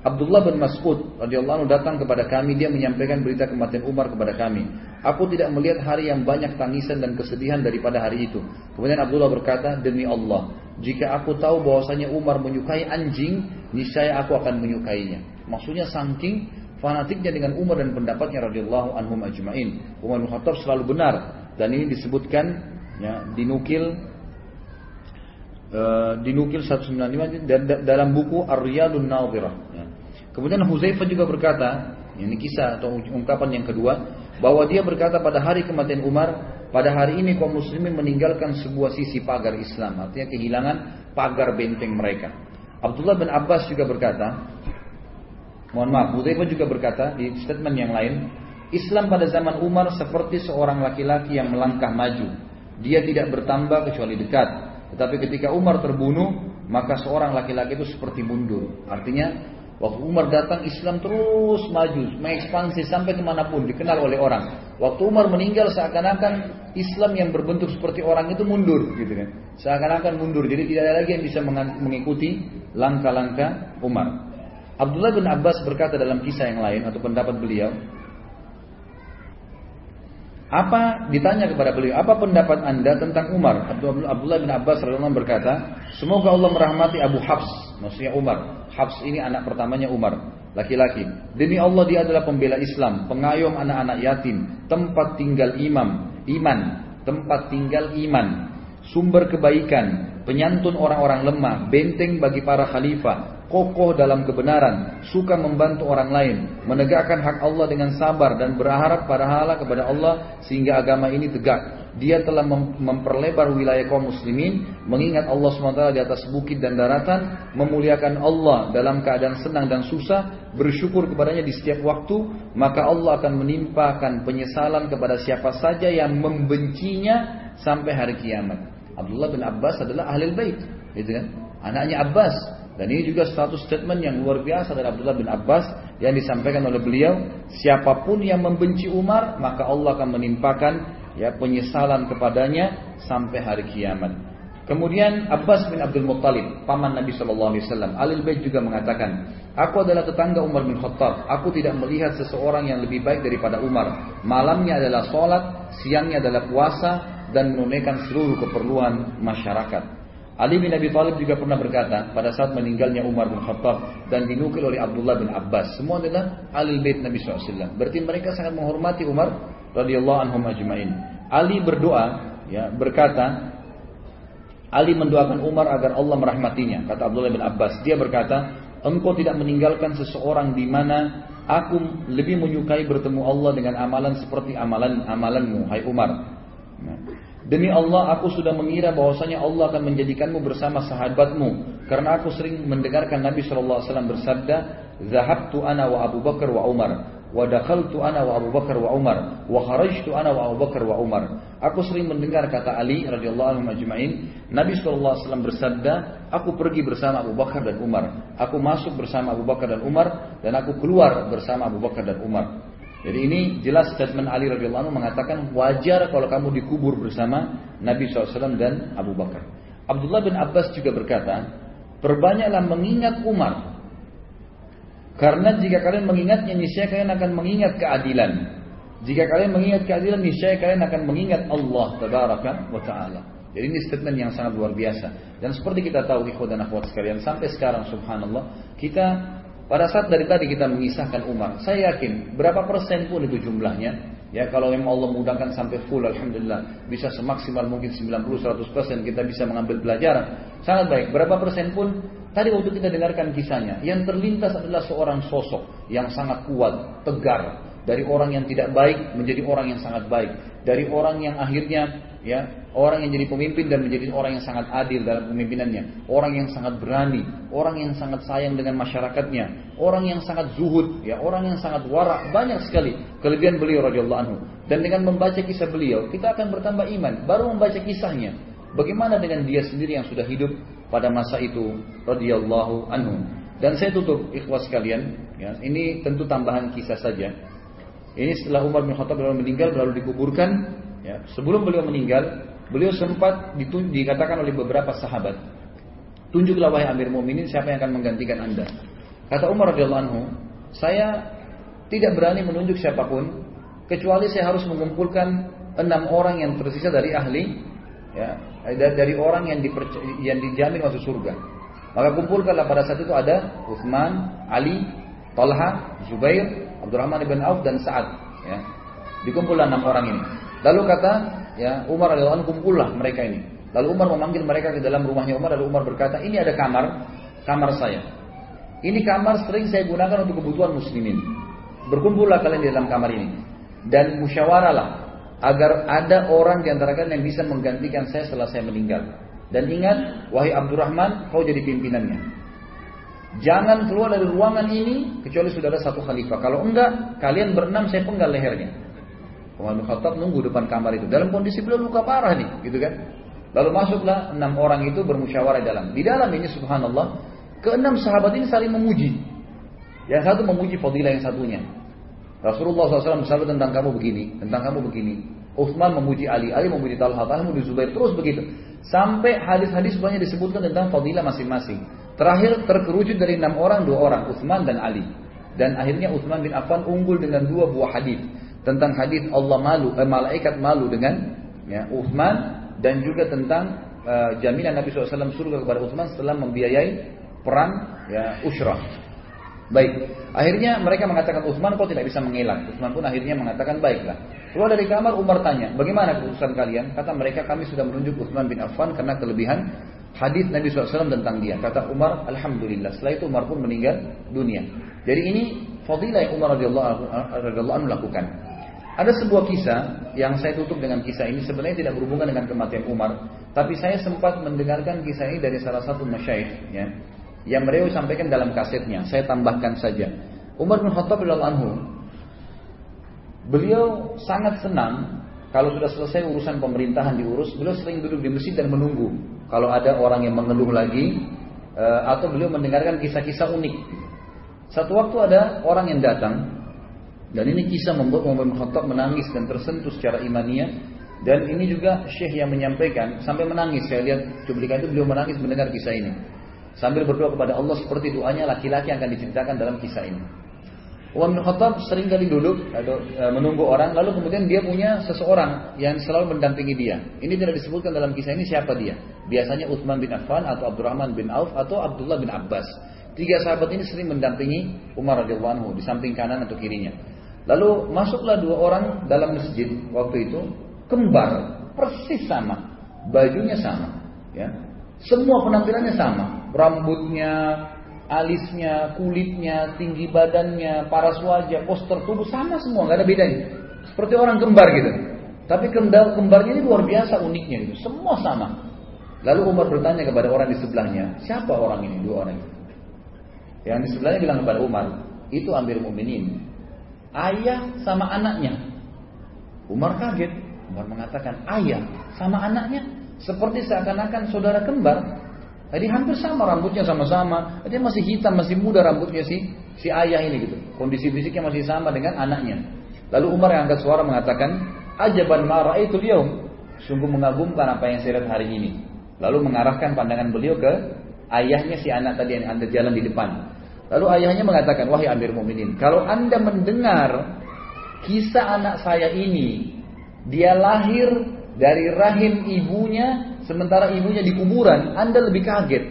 Abdullah bin Mas'ud radhiyallahu anhu datang kepada kami dia menyampaikan berita kematian Umar kepada kami. Aku tidak melihat hari yang banyak tangisan dan kesedihan daripada hari itu. Kemudian Abdullah berkata, demi Allah, jika aku tahu bahwasanya Umar menyukai anjing, niscaya aku akan menyukainya. Maksudnya saking fanatiknya dengan Umar dan pendapatnya radhiyallahu anhum ajmain. Umar bin Khattab selalu benar dan ini disebutkan ya, dinukil uh, dinukil 195 dalam buku Ar-Riyadun Nadhirah ya. Kemudian Huzaifah juga berkata, ini kisah atau ungkapan yang kedua, bahwa dia berkata pada hari kematian Umar, pada hari ini kaum muslimin meninggalkan sebuah sisi pagar Islam, artinya kehilangan pagar benteng mereka. Abdullah bin Abbas juga berkata, Mohon maaf, Hudzaifah juga berkata di statement yang lain, Islam pada zaman Umar seperti seorang laki-laki yang melangkah maju. Dia tidak bertambah kecuali dekat. Tetapi ketika Umar terbunuh, maka seorang laki-laki itu seperti mundur. Artinya, waktu Umar datang Islam terus maju, mengekspansi sampai ke mana pun, dikenal oleh orang. Waktu Umar meninggal seakan-akan Islam yang berbentuk seperti orang itu mundur, gitu kan? Seakan-akan mundur. Jadi tidak ada lagi yang bisa mengikuti langkah-langkah Umar. Abdullah bin Abbas berkata dalam kisah yang lain atau pendapat beliau, apa ditanya kepada beliau, apa pendapat anda tentang Umar? Abdullah bin Abbas radhiyallahu berkata, semoga Allah merahmati Abu Hafs, maksudnya Umar. Hafs ini anak pertamanya Umar, laki-laki. Demi Allah dia adalah pembela Islam, pengayom anak-anak yatim, tempat tinggal imam, iman, tempat tinggal iman, sumber kebaikan, penyantun orang-orang lemah, benteng bagi para khalifah, kokoh dalam kebenaran, suka membantu orang lain, menegakkan hak Allah dengan sabar dan berharap pada hala kepada Allah sehingga agama ini tegak. Dia telah memperlebar wilayah kaum muslimin, mengingat Allah SWT di atas bukit dan daratan, memuliakan Allah dalam keadaan senang dan susah, bersyukur kepadanya di setiap waktu, maka Allah akan menimpakan penyesalan kepada siapa saja yang membencinya sampai hari kiamat. Abdullah bin Abbas adalah ahli bait, gitu kan? Anaknya Abbas, dan ini juga satu statement yang luar biasa dari Abdullah bin Abbas yang disampaikan oleh beliau, siapa pun yang membenci Umar, maka Allah akan menimpakan ya penyesalan kepadanya sampai hari kiamat. Kemudian Abbas bin Abdul Muttalib, paman Nabi Shallallahu Alaihi Wasallam, Alil Bait juga mengatakan, aku adalah tetangga Umar bin Khattab. Aku tidak melihat seseorang yang lebih baik daripada Umar. Malamnya adalah sholat, siangnya adalah puasa, dan menunaikan seluruh keperluan masyarakat. Ali bin Abi Thalib juga pernah berkata pada saat meninggalnya Umar bin Khattab dan dinukil oleh Abdullah bin Abbas. Semua adalah ahli bait Nabi SAW. Berarti mereka sangat menghormati Umar radhiyallahu anhum ajma'in. Ali berdoa ya berkata Ali mendoakan Umar agar Allah merahmatinya. Kata Abdullah bin Abbas. Dia berkata, engkau tidak meninggalkan seseorang di mana aku lebih menyukai bertemu Allah dengan amalan seperti amalan amalanmu, hai Umar. Nah, Demi Allah aku sudah mengira bahwasanya Allah akan menjadikanmu bersama sahabatmu. Karena aku sering mendengarkan Nabi SAW bersabda Zahabtu ana wa Abu Bakar wa Umar wa dakhaltu ana wa Abu Bakar wa Umar wa kharajtu ana wa Abu Bakar wa Umar. Aku sering mendengar kata Ali radhiyallahu anhu majma'in Nabi SAW bersabda aku pergi bersama Abu Bakar dan Umar. Aku masuk bersama Abu Bakar dan Umar dan aku keluar bersama Abu Bakar dan Umar jadi ini jelas statement Ali radhiyallahu anhu mengatakan wajar kalau kamu dikubur bersama Nabi SAW dan Abu Bakar. Abdullah bin Abbas juga berkata, perbanyaklah mengingat Umar. Karena jika kalian mengingatnya, niscaya kalian akan mengingat keadilan. Jika kalian mengingat keadilan, niscaya kalian akan mengingat Allah Tabaraka wa Ta'ala. Jadi ini statement yang sangat luar biasa. Dan seperti kita tahu ikhwan dan akhwat sekalian, sampai sekarang subhanallah, kita pada saat dari tadi kita mengisahkan Umar, saya yakin berapa persen pun itu jumlahnya. Ya kalau memang Allah mudahkan sampai full Alhamdulillah bisa semaksimal mungkin 90-100 persen kita bisa mengambil pelajaran. Sangat baik. Berapa persen pun tadi waktu kita dengarkan kisahnya. Yang terlintas adalah seorang sosok yang sangat kuat, tegar. Dari orang yang tidak baik menjadi orang yang sangat baik, dari orang yang akhirnya ya orang yang jadi pemimpin dan menjadi orang yang sangat adil dalam pemimpinannya, orang yang sangat berani, orang yang sangat sayang dengan masyarakatnya, orang yang sangat zuhud, ya orang yang sangat warak, banyak sekali kelebihan beliau radhiyallahu anhu. Dan dengan membaca kisah beliau, kita akan bertambah iman. Baru membaca kisahnya, bagaimana dengan dia sendiri yang sudah hidup pada masa itu radhiyallahu anhu. Dan saya tutup ikhwas sekalian, ya, ini tentu tambahan kisah saja. Ini setelah Umar bin Khattab meninggal lalu dikuburkan, ya, sebelum beliau meninggal, beliau sempat dikatakan oleh beberapa sahabat, tunjuklah wahai Amir Mu'minin siapa yang akan menggantikan Anda. Kata Umar radhiyallahu anhu, saya tidak berani menunjuk siapa pun kecuali saya harus mengumpulkan enam orang yang tersisa dari ahli ya dari orang yang yang dijamin masuk surga. Maka kumpulkanlah pada saat itu ada Uthman, Ali, Talha, Zubair, Abdurrahman ibn Auf dan Sa'ad. Ya. Dikumpullah enam orang ini. Lalu kata ya Umar radhiyallahu anhu kumpullah mereka ini. Lalu Umar memanggil mereka ke dalam rumahnya Umar. Lalu Umar berkata, ini ada kamar, kamar saya. Ini kamar sering saya gunakan untuk kebutuhan muslimin. Berkumpullah kalian di dalam kamar ini. Dan musyawarahlah agar ada orang di antara kalian yang bisa menggantikan saya setelah saya meninggal. Dan ingat, wahai Abdurrahman, kau jadi pimpinannya. Jangan keluar dari ruangan ini kecuali sudah ada satu khalifah. Kalau enggak, kalian berenam saya penggal lehernya. Umar bin Khattab nunggu depan kamar itu. Dalam kondisi beliau luka parah nih, gitu kan? Lalu masuklah enam orang itu bermusyawarah dalam. Di dalam ini subhanallah, keenam sahabat ini saling memuji. Yang satu memuji fadilah yang satunya. Rasulullah SAW bersabda tentang kamu begini, tentang kamu begini. Utsman memuji Ali, Ali memuji Talha, Talha memuji Zubair, terus begitu. Sampai hadis-hadis banyak disebutkan tentang fadilah masing-masing. Terakhir terkerucut dari enam orang, dua orang, Utsman dan Ali. Dan akhirnya Utsman bin Affan unggul dengan dua buah hadis tentang hadis Allah malu, eh, malaikat malu dengan ya, Utsman dan juga tentang uh, jaminan Nabi SAW surga kepada Utsman setelah membiayai perang ya, Ushrah. Baik, akhirnya mereka mengatakan Utsman kok tidak bisa mengelak. Utsman pun akhirnya mengatakan baiklah. Keluar dari kamar Umar tanya, bagaimana keputusan kalian? Kata mereka kami sudah menunjuk Utsman bin Affan karena kelebihan hadis Nabi SAW tentang dia. Kata Umar, Alhamdulillah. Setelah itu Umar pun meninggal dunia. Jadi ini fadilah yang Umar radhiyallahu anhu lakukan. Ada sebuah kisah yang saya tutup dengan kisah ini sebenarnya tidak berhubungan dengan kematian Umar, tapi saya sempat mendengarkan kisah ini dari salah satu masyayikh ya, yang beliau sampaikan dalam kasetnya. Saya tambahkan saja. Umar bin Khattab radhiyallahu anhu beliau sangat senang kalau sudah selesai urusan pemerintahan diurus, beliau sering duduk di masjid dan menunggu kalau ada orang yang mengeluh lagi eh, atau beliau mendengarkan kisah-kisah unik. Satu waktu ada orang yang datang dan ini kisah membuat Umar bin Khattab menangis dan tersentuh secara imania dan ini juga Syekh yang menyampaikan sampai menangis. Saya lihat cuplikan itu beliau menangis mendengar kisah ini sambil berdoa kepada Allah seperti doanya laki-laki yang akan diceritakan dalam kisah ini. Umar bin Khattab sering kali duduk atau e, menunggu orang, lalu kemudian dia punya seseorang yang selalu mendampingi dia. Ini tidak disebutkan dalam kisah ini siapa dia. Biasanya Utsman bin Affan atau Abdurrahman bin Auf atau Abdullah bin Abbas. Tiga sahabat ini sering mendampingi Umar radhiyallahu anhu di samping kanan atau kirinya. Lalu masuklah dua orang dalam masjid waktu itu kembar persis sama, bajunya sama, ya. Semua penampilannya sama, rambutnya, alisnya, kulitnya, tinggi badannya, paras wajah, poster tubuh sama semua, nggak ada bedanya. Seperti orang kembar gitu. Tapi kembar kembarnya ini luar biasa uniknya gitu. Semua sama. Lalu Umar bertanya kepada orang di sebelahnya, siapa orang ini dua orang itu? Yang di sebelahnya bilang kepada Umar, itu Amir Muminin, ayah sama anaknya. Umar kaget. Umar mengatakan ayah sama anaknya seperti seakan-akan saudara kembar. Jadi hampir sama rambutnya sama-sama. Dia masih hitam, masih muda rambutnya si si ayah ini gitu. Kondisi fisiknya masih sama dengan anaknya. Lalu Umar yang angkat suara mengatakan, "Ajaban ma itu yaum." Sungguh mengagumkan apa yang saya lihat hari ini. Lalu mengarahkan pandangan beliau ke ayahnya si anak tadi yang anda jalan di depan. Lalu ayahnya mengatakan, "Wahai Amir Mukminin, kalau Anda mendengar kisah anak saya ini, dia lahir dari rahim ibunya sementara ibunya di kuburan, Anda lebih kaget.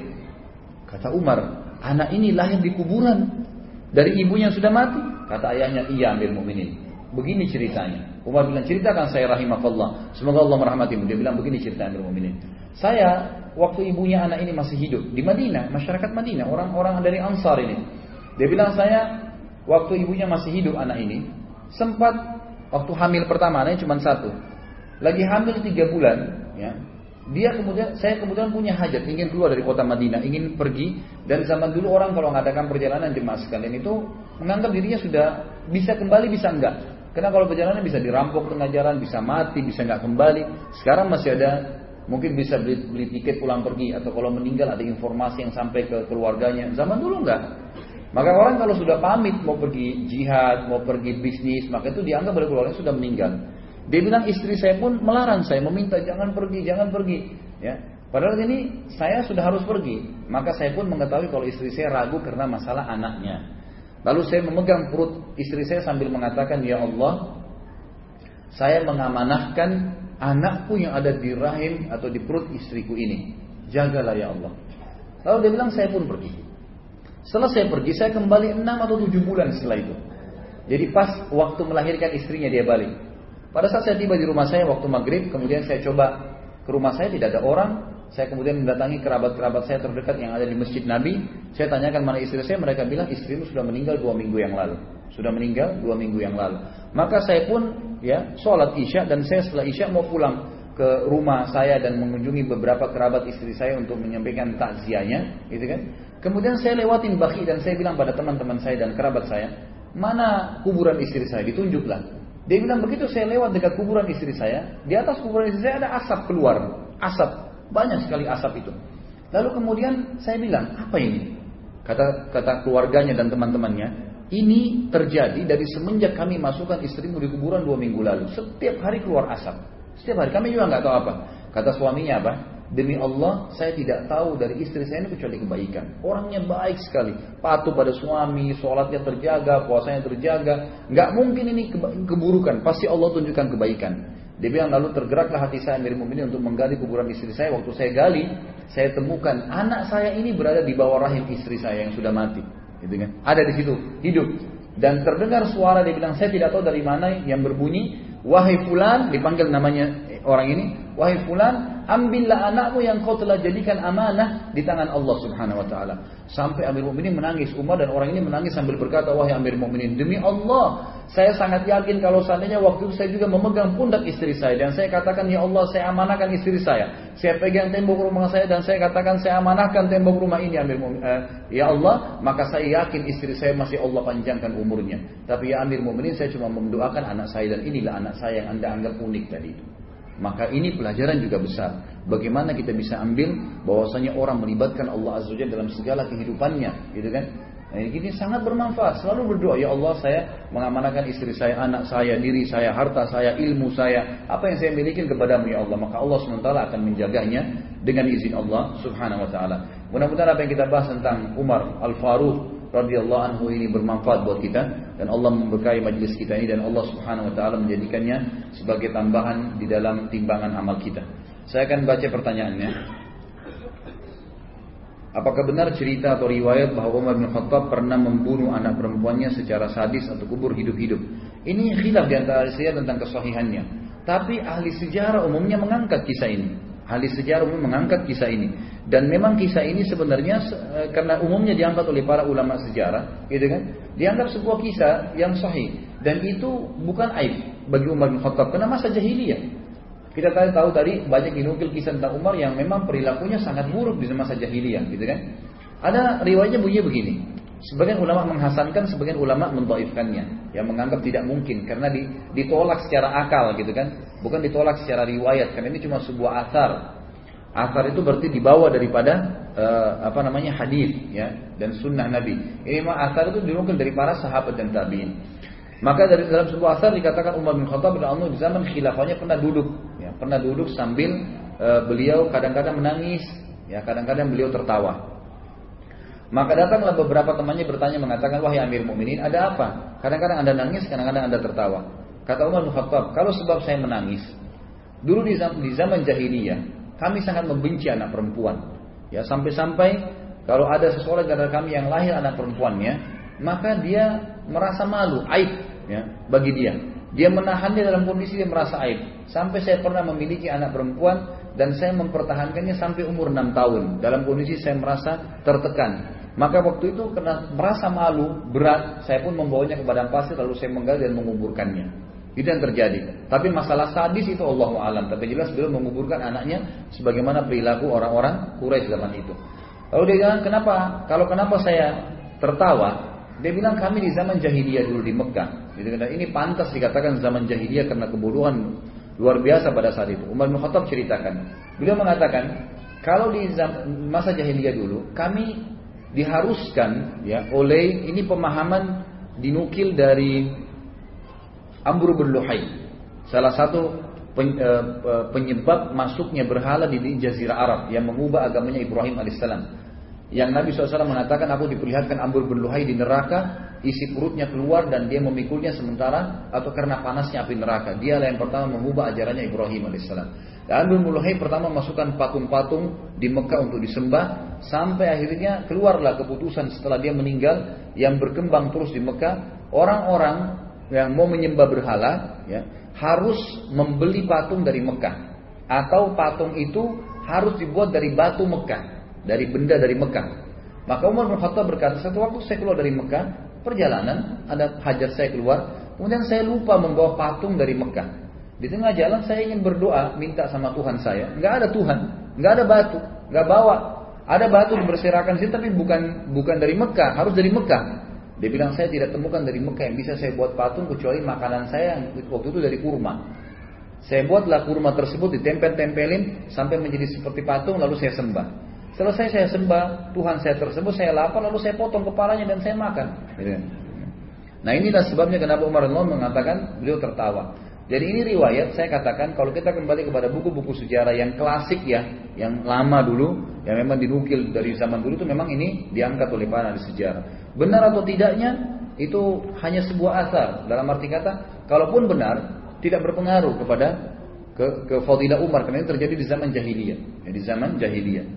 Kata Umar, anak ini lahir di kuburan dari ibunya yang sudah mati. Kata ayahnya, iya Amir Mukminin. Begini ceritanya. Umar bilang, ceritakan saya rahimahullah. Semoga Allah merahmatimu. Dia bilang, begini cerita Amir Mukminin. Saya, waktu ibunya anak ini masih hidup di Madinah, masyarakat Madinah, orang-orang dari Ansar ini. Dia bilang, saya, waktu ibunya masih hidup anak ini, sempat waktu hamil pertama, anaknya cuma satu. Lagi hamil tiga bulan, ya, dia kemudian saya kemudian punya hajat ingin keluar dari kota Madinah, ingin pergi dan zaman dulu orang kalau mengadakan perjalanan jemaah sekalian itu menganggap dirinya sudah bisa kembali bisa enggak. Karena kalau perjalanan bisa dirampok tengah jalan, bisa mati, bisa enggak kembali. Sekarang masih ada mungkin bisa beli, beli tiket pulang pergi atau kalau meninggal ada informasi yang sampai ke keluarganya. Zaman dulu enggak. Maka orang kalau sudah pamit mau pergi jihad, mau pergi bisnis, maka itu dianggap oleh keluarga sudah meninggal. Dia bilang istri saya pun melarang saya, meminta jangan pergi, jangan pergi. Ya, Padahal ini saya sudah harus pergi. Maka saya pun mengetahui kalau istri saya ragu karena masalah anaknya. Lalu saya memegang perut istri saya sambil mengatakan, Ya Allah, saya mengamanahkan anakku yang ada di rahim atau di perut istriku ini. Jagalah ya Allah. Lalu dia bilang, saya pun pergi. Setelah saya pergi, saya kembali enam atau tujuh bulan setelah itu. Jadi pas waktu melahirkan istrinya dia balik. Pada saat saya tiba di rumah saya waktu maghrib, kemudian saya coba ke rumah saya tidak ada orang. Saya kemudian mendatangi kerabat-kerabat saya terdekat yang ada di masjid Nabi. Saya tanyakan mana istri saya, mereka bilang istrimu sudah meninggal dua minggu yang lalu. Sudah meninggal dua minggu yang lalu. Maka saya pun ya sholat isya dan saya setelah isya mau pulang ke rumah saya dan mengunjungi beberapa kerabat istri saya untuk menyampaikan takziahnya, gitu kan? Kemudian saya lewatin baki dan saya bilang pada teman-teman saya dan kerabat saya, mana kuburan istri saya? Ditunjuklah. Dia bilang begitu saya lewat dekat kuburan istri saya, di atas kuburan istri saya ada asap keluar, asap banyak sekali asap itu. Lalu kemudian saya bilang apa ini? Kata kata keluarganya dan teman-temannya, ini terjadi dari semenjak kami masukkan istrimu di kuburan dua minggu lalu. Setiap hari keluar asap. Setiap hari kami juga nggak tahu apa. Kata suaminya apa? Demi Allah, saya tidak tahu dari istri saya ini kecuali kebaikan. Orangnya baik sekali, patuh pada suami, sholatnya terjaga, puasanya terjaga. Nggak mungkin ini keburukan, pasti Allah tunjukkan kebaikan. Dia bilang lalu tergeraklah hati saya Amir Mu'minin untuk menggali kuburan istri saya. Waktu saya gali, saya temukan anak saya ini berada di bawah rahim istri saya yang sudah mati. Gitu kan? Ada di situ, hidup. Dan terdengar suara dia bilang, saya tidak tahu dari mana yang berbunyi, wahai fulan, dipanggil namanya orang ini, wahai fulan, ambillah anakmu yang kau telah jadikan amanah di tangan Allah Subhanahu wa taala. Sampai Amir Mu'minin menangis, Umar dan orang ini menangis sambil berkata, "Wahai Amir Mu'minin, demi Allah, saya sangat yakin kalau seandainya waktu itu saya juga memegang pundak istri saya dan saya katakan, ya Allah, saya amanahkan istri saya. Saya pegang tembok rumah saya dan saya katakan saya amanahkan tembok rumah ini Amir Mu'minin. Eh, ya Allah, maka saya yakin istri saya masih Allah panjangkan umurnya. Tapi ya Amir Mu'minin, saya cuma mendoakan anak saya dan inilah anak saya yang Anda anggap unik tadi itu." Maka ini pelajaran juga besar. Bagaimana kita bisa ambil bahwasanya orang melibatkan Allah Azza Wajalla dalam segala kehidupannya, gitu kan? Nah, ini sangat bermanfaat. Selalu berdoa, ya Allah saya mengamanahkan istri saya, anak saya, diri saya, harta saya, ilmu saya, apa yang saya miliki kepadamu ya Allah. Maka Allah SWT akan menjaganya dengan izin Allah Subhanahu Wa Taala. Mudah-mudahan apa yang kita bahas tentang Umar Al Faruq radhiyallahu anhu ini bermanfaat buat kita dan Allah memberkahi majelis kita ini dan Allah Subhanahu wa taala menjadikannya sebagai tambahan di dalam timbangan amal kita. Saya akan baca pertanyaannya. Apakah benar cerita atau riwayat bahwa Umar bin Khattab pernah membunuh anak perempuannya secara sadis atau kubur hidup-hidup? Ini khilaf di antara saya tentang kesahihannya. Tapi ahli sejarah umumnya mengangkat kisah ini. Ahli sejarah umum mengangkat kisah ini. Dan memang kisah ini sebenarnya eh, karena umumnya diangkat oleh para ulama sejarah, gitu kan? Dianggap sebuah kisah yang sahih dan itu bukan aib bagi Umar bin Khattab karena masa jahiliyah. Kita tadi tahu tadi banyak dinukil kisah tentang Umar yang memang perilakunya sangat buruk di masa jahiliyah, gitu kan? Ada riwayatnya bunyi begini. Sebagian ulama menghasankan, sebagian ulama mendoifkannya, yang menganggap tidak mungkin karena ditolak secara akal, gitu kan? Bukan ditolak secara riwayat, karena ini cuma sebuah asar Asar itu berarti dibawa daripada uh, apa namanya hadis ya dan sunnah Nabi. Ini mah asar itu dinukil dari para sahabat dan tabiin. Maka dari dalam sebuah asar dikatakan Umar bin Khattab Allah di zaman khilafahnya pernah duduk, ya, pernah duduk sambil uh, beliau kadang-kadang menangis, ya kadang-kadang beliau tertawa. Maka datanglah beberapa temannya bertanya mengatakan wahai Amir Mukminin ada apa? Kadang-kadang anda nangis, kadang-kadang anda tertawa. Kata Umar bin Khattab, kalau sebab saya menangis, dulu di zaman, di zaman jahiliyah kami sangat membenci anak perempuan. Ya sampai-sampai kalau ada seseorang dari kami yang lahir anak perempuannya, maka dia merasa malu, aib ya bagi dia. Dia menahannya dalam kondisi dia merasa aib. Sampai saya pernah memiliki anak perempuan dan saya mempertahankannya sampai umur 6 tahun. Dalam kondisi saya merasa tertekan. Maka waktu itu karena merasa malu, berat, saya pun membawanya ke padang pasir lalu saya menggali dan menguburkannya. Itu yang terjadi. Tapi masalah sadis itu Allah alam. Tapi jelas beliau menguburkan anaknya sebagaimana perilaku orang-orang Quraisy zaman itu. Lalu dia bilang, kenapa? Kalau kenapa saya tertawa? Dia bilang kami di zaman jahiliyah dulu di Mekah. Ini pantas dikatakan zaman jahiliyah karena kebodohan luar biasa pada saat itu. Umar bin Khattab ceritakan. Beliau mengatakan, kalau di masa jahiliyah dulu, kami diharuskan ya oleh ini pemahaman dinukil dari Amr bin Luhai salah satu eh, eh, penyebab masuknya berhala di jazirah Arab yang mengubah agamanya Ibrahim alaihissalam yang Nabi SAW mengatakan aku diperlihatkan Amr bin Luhai di neraka isi perutnya keluar dan dia memikulnya sementara atau karena panasnya api neraka. Dialah yang pertama mengubah ajarannya Ibrahim alaihissalam dan Amr bin Luhai pertama masukkan patung-patung di Mekah untuk disembah Sampai akhirnya keluarlah keputusan setelah dia meninggal yang berkembang terus di Mekah. Orang-orang yang mau menyembah berhala ya, harus membeli patung dari Mekah. Atau patung itu harus dibuat dari batu Mekah. Dari benda dari Mekah. Maka Umar bin Khattab berkata, satu waktu saya keluar dari Mekah, perjalanan, ada hajat saya keluar, kemudian saya lupa membawa patung dari Mekah. Di tengah jalan saya ingin berdoa, minta sama Tuhan saya. Nggak ada Tuhan, nggak ada batu, nggak bawa. Ada batu berserakan sini tapi bukan bukan dari Mekah, harus dari Mekah. Dia bilang saya tidak temukan dari Mekah yang bisa saya buat patung kecuali makanan saya yang waktu itu dari kurma. Saya buatlah kurma tersebut ditempel-tempelin sampai menjadi seperti patung lalu saya sembah. Selesai saya sembah, Tuhan saya tersebut saya lapar lalu saya potong kepalanya dan saya makan. Gitu. Nah inilah sebabnya kenapa Umar bin mengatakan beliau tertawa. Jadi ini riwayat saya katakan kalau kita kembali kepada buku-buku sejarah yang klasik ya, yang lama dulu, yang memang dinukil dari zaman dulu itu memang ini diangkat oleh para ahli sejarah. Benar atau tidaknya itu hanya sebuah asar. Dalam arti kata, kalaupun benar tidak berpengaruh kepada ke, ke Fadilah Umar karena ini terjadi di zaman jahiliyah, ya, di zaman jahiliyah.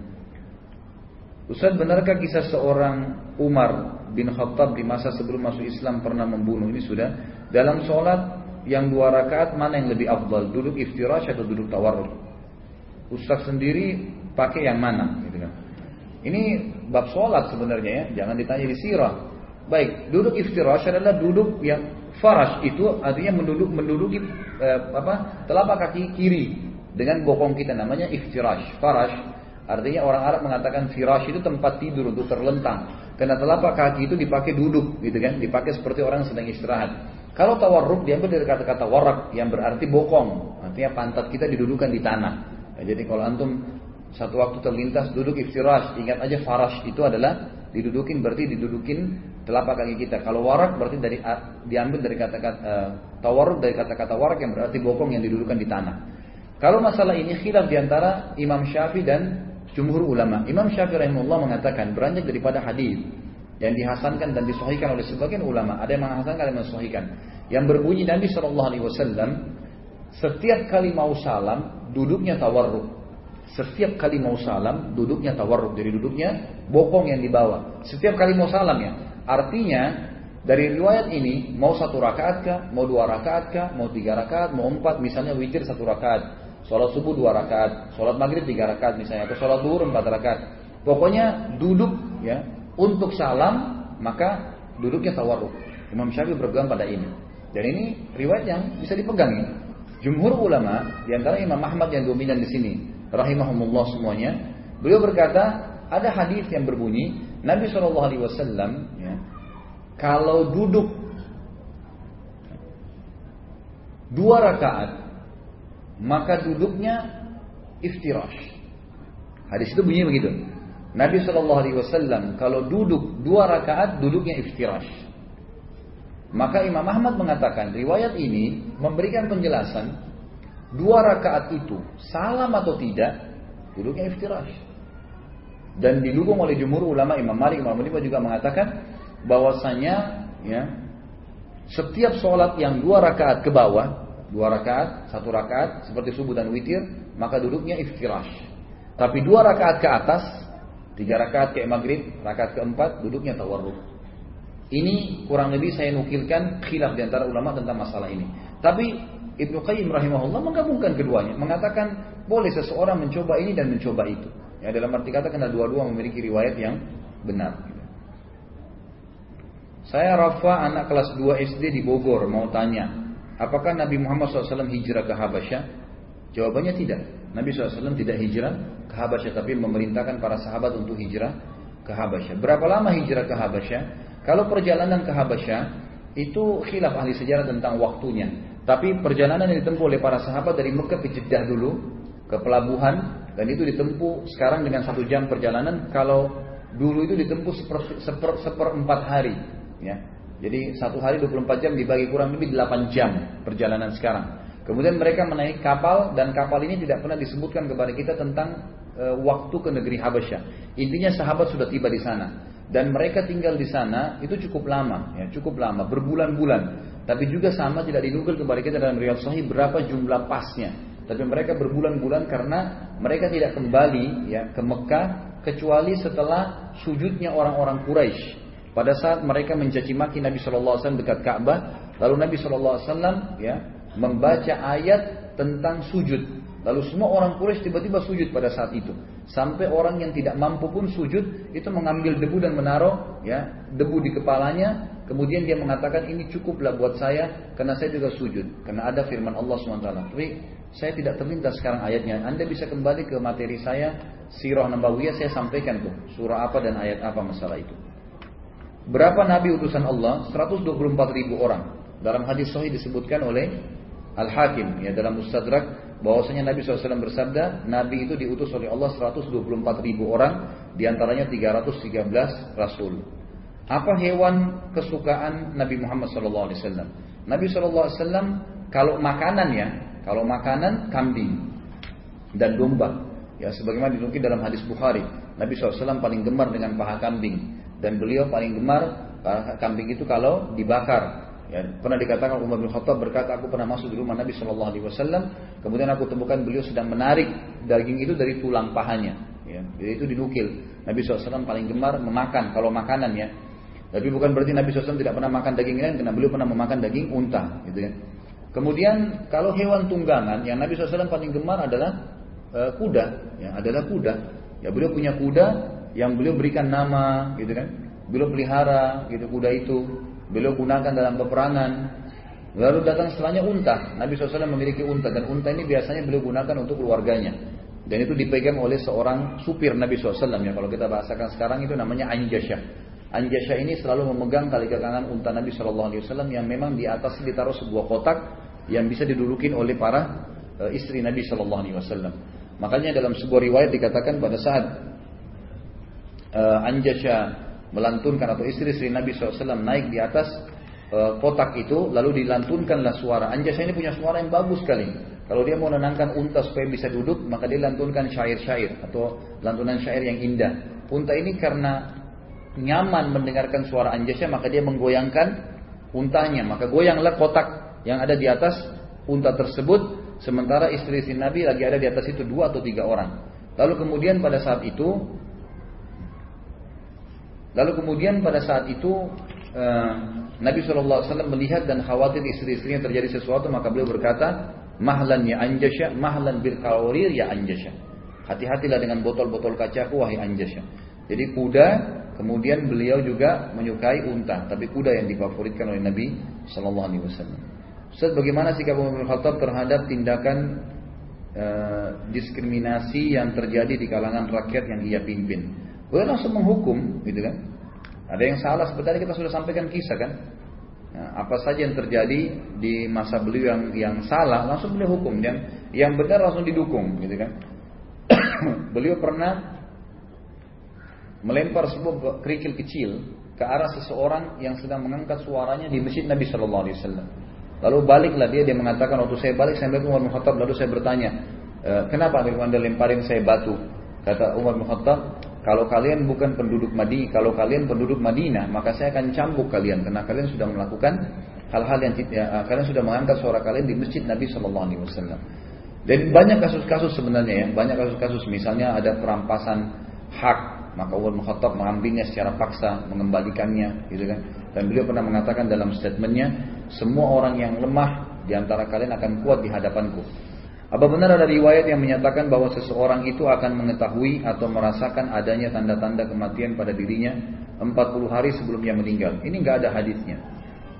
Ustaz benarkah kisah seorang Umar bin Khattab di masa sebelum masuk Islam pernah membunuh ini sudah dalam sholat yang dua rakaat mana yang lebih afdal? Duduk iftirash atau duduk tawarruk? Ustaz sendiri pakai yang mana? Ini bab sholat sebenarnya ya, jangan ditanya di sirah. Baik, duduk iftirash adalah duduk yang farash itu artinya menduduk menduduki eh, apa telapak kaki kiri dengan bokong kita namanya iftirash. Farash artinya orang Arab mengatakan firash itu tempat tidur untuk terlentang. Karena telapak kaki itu dipakai duduk gitu kan, dipakai seperti orang sedang istirahat. Kalau tawarruk diambil dari kata-kata warak yang berarti bokong, artinya pantat kita didudukan di tanah. Ya, jadi kalau antum satu waktu terlintas duduk iftirash, ingat aja farash itu adalah didudukin berarti didudukin telapak kaki kita. Kalau warak berarti dari diambil dari kata-kata uh, tawarruk dari kata-kata warak yang berarti bokong yang didudukan di tanah. Kalau masalah ini khilaf di antara Imam Syafi'i dan jumhur ulama. Imam Syafi'i rahimahullah mengatakan beranjak daripada hadis yang dihasankan dan disahihkan oleh sebagian ulama. Ada yang menghasankan, yang mensahihkan. Yang berbunyi Nabi Shallallahu Alaihi Wasallam setiap kali mau salam duduknya tawarruk. Setiap kali mau salam duduknya tawarruk. Jadi duduknya bokong yang dibawa. Setiap kali mau salam ya. Artinya dari riwayat ini mau satu rakaat kah, mau dua rakaat kah, mau tiga rakaat, mau empat, misalnya witir satu rakaat, sholat subuh dua rakaat, sholat maghrib tiga rakaat misalnya, atau sholat duhur empat rakaat. Pokoknya duduk ya untuk salam maka duduknya tawarruk. Imam Syafi'i berpegang pada ini. Dan ini riwayat yang bisa dipegang ya. Jumhur ulama, di antara Imam Ahmad yang dominan di sini, rahimahumullah semuanya, beliau berkata, ada hadis yang berbunyi, Nabi Shallallahu Alaihi Wasallam, ya, kalau duduk dua rakaat, maka duduknya iftirash. Hadis itu bunyinya begitu. Nabi Shallallahu Alaihi Wasallam kalau duduk dua rakaat duduknya iftirash. Maka Imam Ahmad mengatakan riwayat ini memberikan penjelasan dua rakaat itu salam atau tidak duduknya iftirash. Dan didukung oleh jumhur ulama Imam Malik, Imam Malik juga mengatakan bahwasanya ya setiap sholat yang dua rakaat ke bawah, dua rakaat, satu rakaat seperti subuh dan witir, maka duduknya iftirash. Tapi dua rakaat ke atas Tiga rakaat kayak maghrib, rakaat keempat duduknya tawarruk. Ini kurang lebih saya nukilkan khilaf di antara ulama tentang masalah ini. Tapi Ibnu Qayyim rahimahullah menggabungkan keduanya, mengatakan boleh seseorang mencoba ini dan mencoba itu. Ya dalam arti kata karena dua-dua memiliki riwayat yang benar. Saya Rafa anak kelas 2 SD di Bogor mau tanya, apakah Nabi Muhammad SAW hijrah ke Habasyah? Jawabannya tidak. Nabi SAW tidak hijrah ke Habasyah, tapi memerintahkan para sahabat untuk hijrah ke Habasyah. Berapa lama hijrah ke Habasyah? Kalau perjalanan ke Habasyah itu khilaf ahli sejarah tentang waktunya. Tapi perjalanan yang ditempuh oleh para sahabat dari Mekah ke Jeddah dulu ke pelabuhan dan itu ditempuh sekarang dengan satu jam perjalanan. Kalau dulu itu ditempuh seper, seper, seperempat hari Ya. Jadi satu hari 24 jam dibagi kurang lebih 8 jam perjalanan sekarang. Kemudian mereka menaik kapal dan kapal ini tidak pernah disebutkan kepada kita tentang e, waktu ke negeri Habasyah. Intinya sahabat sudah tiba di sana dan mereka tinggal di sana itu cukup lama, ya cukup lama, berbulan-bulan. Tapi juga sama tidak dinukil kepada kita dalam riwayat sahih berapa jumlah pasnya. Tapi mereka berbulan-bulan karena mereka tidak kembali ya ke Mekah kecuali setelah sujudnya orang-orang Quraisy pada saat mereka mencaci maki Nabi Shallallahu Alaihi Wasallam dekat Ka'bah, lalu Nabi Shallallahu Alaihi Wasallam ya membaca ayat tentang sujud. Lalu semua orang Quraisy tiba-tiba sujud pada saat itu. Sampai orang yang tidak mampu pun sujud itu mengambil debu dan menaruh ya debu di kepalanya. Kemudian dia mengatakan ini cukuplah buat saya karena saya juga sujud. Karena ada firman Allah swt. Tapi saya tidak terlintas sekarang ayatnya. Anda bisa kembali ke materi saya Sirah Nabawiyah saya sampaikan tuh surah apa dan ayat apa masalah itu. Berapa nabi utusan Allah? 124 ribu orang. Dalam hadis sahih disebutkan oleh Al-Hakim ya dalam Mustadrak bahwasanya Nabi SAW bersabda, Nabi itu diutus oleh Allah 124 ribu orang, di antaranya 313 Rasul. Apa hewan kesukaan Nabi Muhammad SAW? Nabi SAW kalau makanan ya, kalau makanan kambing dan domba. Ya sebagaimana dinukil dalam hadis Bukhari, Nabi SAW paling gemar dengan paha kambing dan beliau paling gemar kambing itu kalau dibakar. Ya, pernah dikatakan Umar bin Khattab berkata aku pernah masuk di rumah Nabi Shallallahu Alaihi kemudian aku temukan beliau sedang menarik daging itu dari tulang pahanya. Ya, jadi itu dinukil. Nabi SAW paling gemar memakan kalau makanan ya. Tapi bukan berarti Nabi SAW tidak pernah makan daging lain, karena beliau pernah memakan daging unta, gitu ya. Kemudian kalau hewan tunggangan yang Nabi SAW paling gemar adalah uh, kuda, ya, adalah kuda. Ya beliau punya kuda yang beliau berikan nama gitu kan. Beliau pelihara gitu kuda itu. Beliau gunakan dalam peperangan. Lalu datang setelahnya unta. Nabi SAW memiliki unta dan unta ini biasanya beliau gunakan untuk keluarganya. Dan itu dipegang oleh seorang supir Nabi SAW ya. Kalau kita bahasakan sekarang itu namanya Anjasyah Anjasyah ini selalu memegang tali kanan unta Nabi SAW yang memang di atas ditaruh sebuah kotak yang bisa didudukin oleh para e, istri Nabi SAW. Makanya dalam sebuah riwayat dikatakan pada saat uh, Anjasya melantunkan atau istri-istri Nabi SAW naik di atas uh, kotak itu lalu dilantunkanlah suara. Anjasya ini punya suara yang bagus sekali. Kalau dia mau menenangkan unta supaya bisa duduk maka dia lantunkan syair-syair atau lantunan syair yang indah. Unta ini karena nyaman mendengarkan suara Anjasya maka dia menggoyangkan untanya. Maka goyanglah kotak yang ada di atas unta tersebut sementara istri-istri Nabi lagi ada di atas itu dua atau tiga orang. Lalu kemudian pada saat itu Lalu kemudian pada saat itu uh, Nabi SAW melihat dan khawatir istri-istrinya terjadi sesuatu maka beliau berkata mahlan ya anjasya mahlan kawarir ya anjasya. Hati-hatilah dengan botol-botol kacaku wahai anjasya. Jadi kuda kemudian beliau juga menyukai unta tapi kuda yang difavoritkan oleh Nabi Shallallahu Alaihi Wasallam Ustaz bagaimana sikap Umar bin Khattab terhadap tindakan uh, diskriminasi yang terjadi di kalangan rakyat yang ia pimpin Boleh langsung menghukum, gitu kan? Ada yang salah seperti kita sudah sampaikan kisah kan? Nah, apa saja yang terjadi di masa beliau yang yang salah langsung beliau hukum yang yang benar langsung didukung gitu kan [COUGHS] beliau pernah melempar sebuah kerikil kecil ke arah seseorang yang sedang mengangkat suaranya di masjid Nabi Shallallahu Alaihi Wasallam. Lalu baliklah dia dia mengatakan waktu saya balik saya melihat Umar Khattab. Lalu saya bertanya e, kenapa anda lemparin saya batu? Kata Umar Khattab kalau kalian bukan penduduk Madinah, kalau kalian penduduk Madinah, maka saya akan cambuk kalian karena kalian sudah melakukan hal-hal yang ya, kalian sudah mengangkat suara kalian di masjid Nabi Shallallahu Alaihi Wasallam. Dan banyak kasus-kasus sebenarnya ya, banyak kasus-kasus. Misalnya ada perampasan hak, maka Umar bin Khattab mengambilnya secara paksa, mengembalikannya, gitu kan. Dan beliau pernah mengatakan dalam statementnya, semua orang yang lemah di antara kalian akan kuat di hadapanku. Apa benar ada riwayat yang menyatakan bahwa seseorang itu akan mengetahui atau merasakan adanya tanda-tanda kematian pada dirinya? 40 hari sebelum dia meninggal. Ini nggak ada hadisnya.